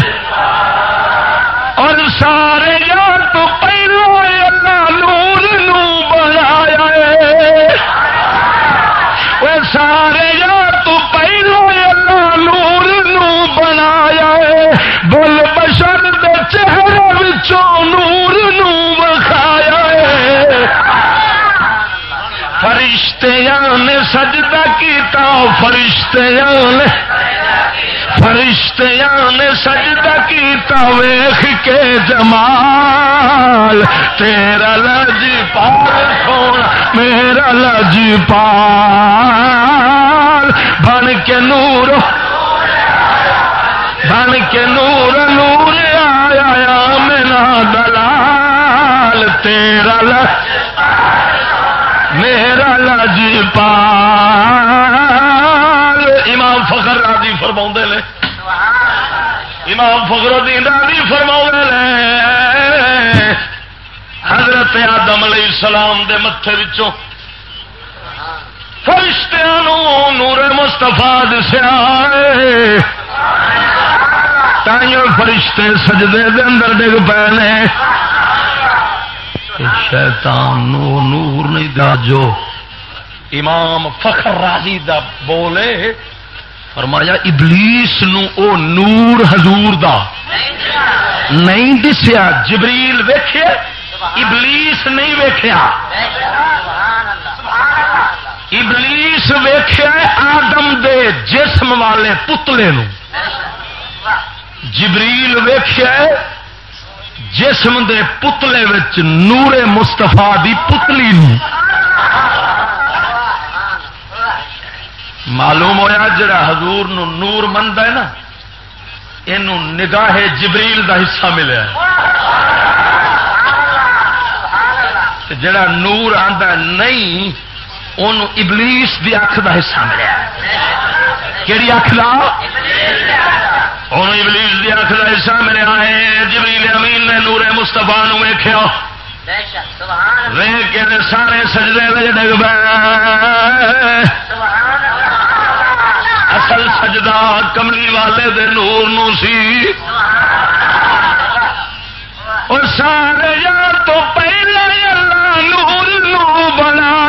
Speaker 1: اور سارے یار تو پہلو اللہ نور نو بنایا وہ سارے یار تو پہلو اللہ نور نو بنایا بول بشر دے چہرے وچوں نور نو وکھایا فرشتیاں نے سجدہ کیتا فرشتیاں نے فرشتیاں نے سجدہ کیتا ویخ کے جمال، تیرا لج پال سونا، میرا لج پال بن کے نور بن کے نور نور آیا میرا دلال، تیرا لج میرا لج پال۔ امام فخر راضی فرما نے۔ امام فخر الدین راضی فرما نے۔ حضرت آدم علیہ السلام دے متے وچوں فرشتیاں نور مستفا دسیا تائیوں فرشتے سجدے دے اندر ڈگ پے نے۔ شیطان نو نور نہیں دا جو۔ امام فخر راضی دا بولے، فرمایا، ابلیس نو او نور حضور دا۔ نہیں دسیا، جبریل ویخیا ابلیس نہیں ویخیا ابلیس ویخیا آدم دے جسم والے پتلے نو۔ جبریل ویخیا جسم دے پتلے وچ نور مستفا دی پتلی نو معلوم ہویا جڑا حضور نو نور مند ہے نا یہ نگاہ جبریل دا حصہ ملیا جڑا نور آندا نہیں ان ابلیس دی اکھ دا حصہ ملیا کہڑی اکھ لا ہوں ابلیس دی اکھ دا حصہ ملیا ہے جبریل امین نے نور مستفا نو ویخیا ویخ کے سارے سجدے ڈگ اصل سجدہ کملی والے دے نور نو سی۔ اور سارے یار تو پہلے اللہ نور نو بنایا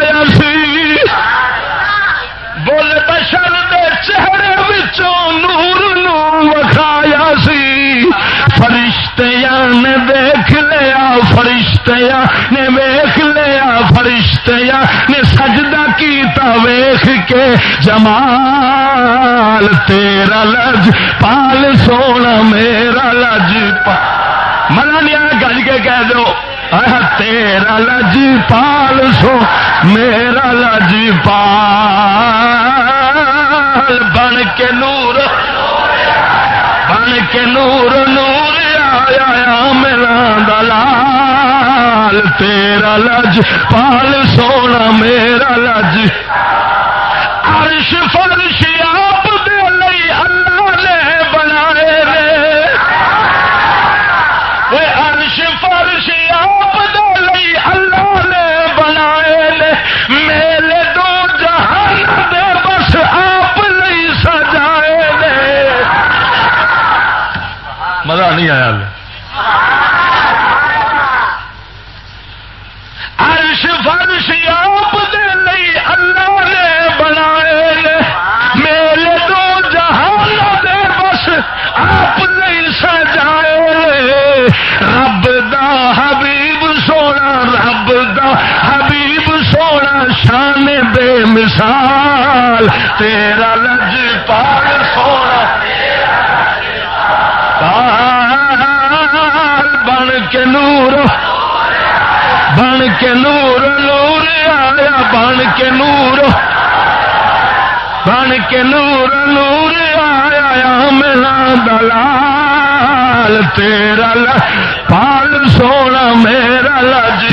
Speaker 1: بول بشر دے چہرے وچوں نور نو وکھایا سی۔ فرشتیاں نے دیکھ لیا، فرشتیاں نے ویخ لیا، فرشتیاں نے سجدہ کیتا ویخ کے جمال تیرا لج، پال سونا میرا لج۔ پال منا نہیں گج کے کہہ دو۔ تیرا لج پال سو، میرا لج پال بن کے نور، بن کے نور نور آیا میرا دلال تیرا لج پال سونا، میرا لج۔ عرش فرش آپ نہیں آیا عرش فرش آپ دے لئی اللہ نے بنائے لے میلے دو جہان دے بس آپ نہیں سجائے رب دا حبیب سونا، رب دا حبیب سونا شان بے مثال۔ تیرا لج پال کے نور بن کے نور نور آیا، بن کے نور بن کے نور نور آیا میرا دلال تیرا پال سونا میرا لج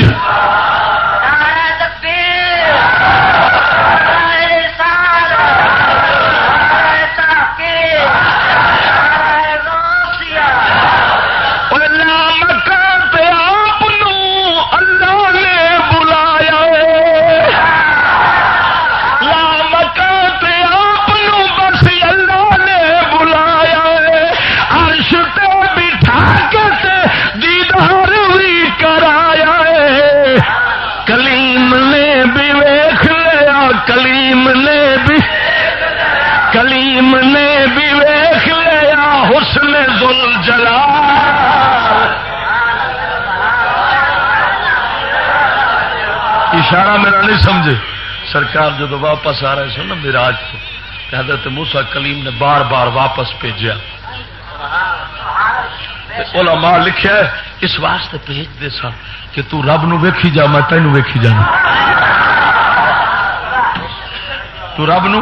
Speaker 1: اشارہ میرا نہیں سمجھے۔ سرکار جب واپس آ رہے سن نا میراج تو حضرت موسا کلیم نے بار بار واپس بھیجا علماء لکھا اس واسطے بھیج دے سن کہ تو رب نو ویکھی جا، میں تینوں ویکھی جانا۔ تو رب نو،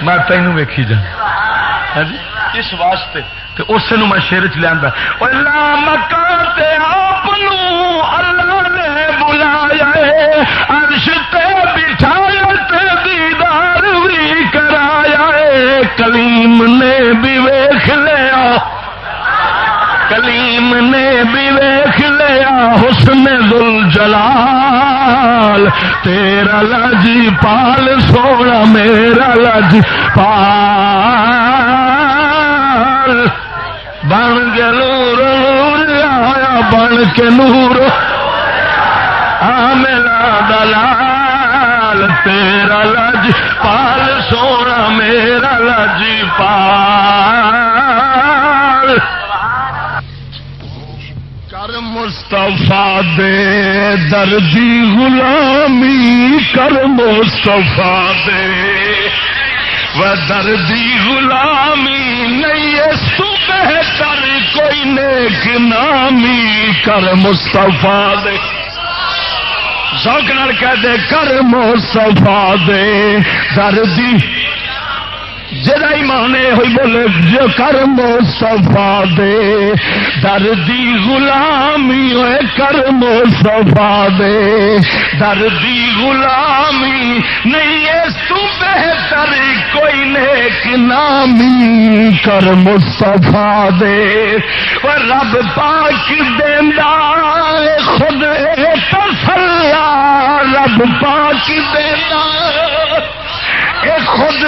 Speaker 1: میں تینوں ویکھی جا ہاں جی؟ اس واسطے اس میں شیر چ لیا آپ اللہ نے بلایا ارش بٹھایا دیدار بھی کرایا کلیم نے بھی ویخ لیا، کلیم نے بھی ویخ لیا، حسن دل جلال تیرا لجی پال، سونا میرا لج پال۔ بن کے نور نور آیا بن کے نور میرا دلال تیرا لج پال سونا میرا لج پال مستفا دے دردی غلامی کر مستفا دے و دردی غلامی نہیں سو بہتر کوئی نیک نامی کر مستفا دے۔ سوک کہہ دے، کر مستفا دے۔ دردی جا ایمان ہوئی بولے، جو کرم سفا دے۔ دردی غلامی ہوئے کرم سفا دے۔ دردی غلامی نہیں اس تو بہتر کوئی نیک نامی۔ کرم سفا دے۔ رب پاک دینا خود تسلا رب پاک دینا خود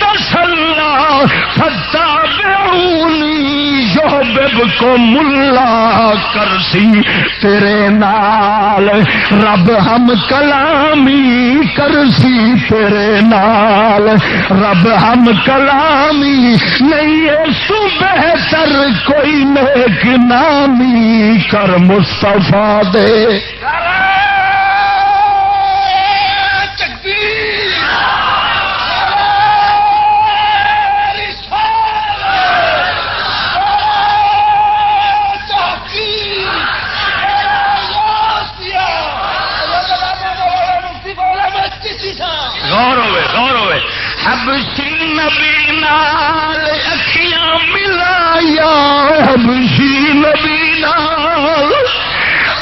Speaker 1: تسلا ستا بیونی جو بب کو ملا کرسی تیرے نال، رب ہم کلامی کرسی تیرے نال۔ رب ہم کلامی نہیں سو بہتر کوئی نیک نامی کر مصطفیٰ دے۔ حبشی نبی نال اکھیاں ملایا حبشی نبی نال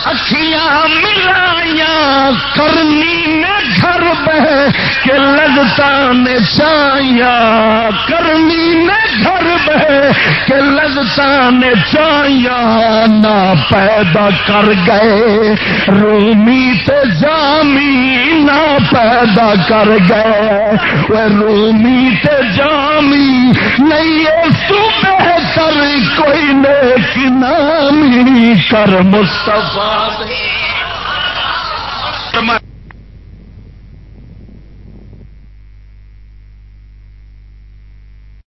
Speaker 1: ملایا کرنی نے گھر بہ کے لگتا نے چایا کرنی نے گھر بہ کے لگتا نے چایا نہ پیدا کر گئے۔ رومی تے جامی نہ پیدا کر گئے۔ وہ رومی تے جامی نہیں کوئی نیک نامی کر مصطفیٰ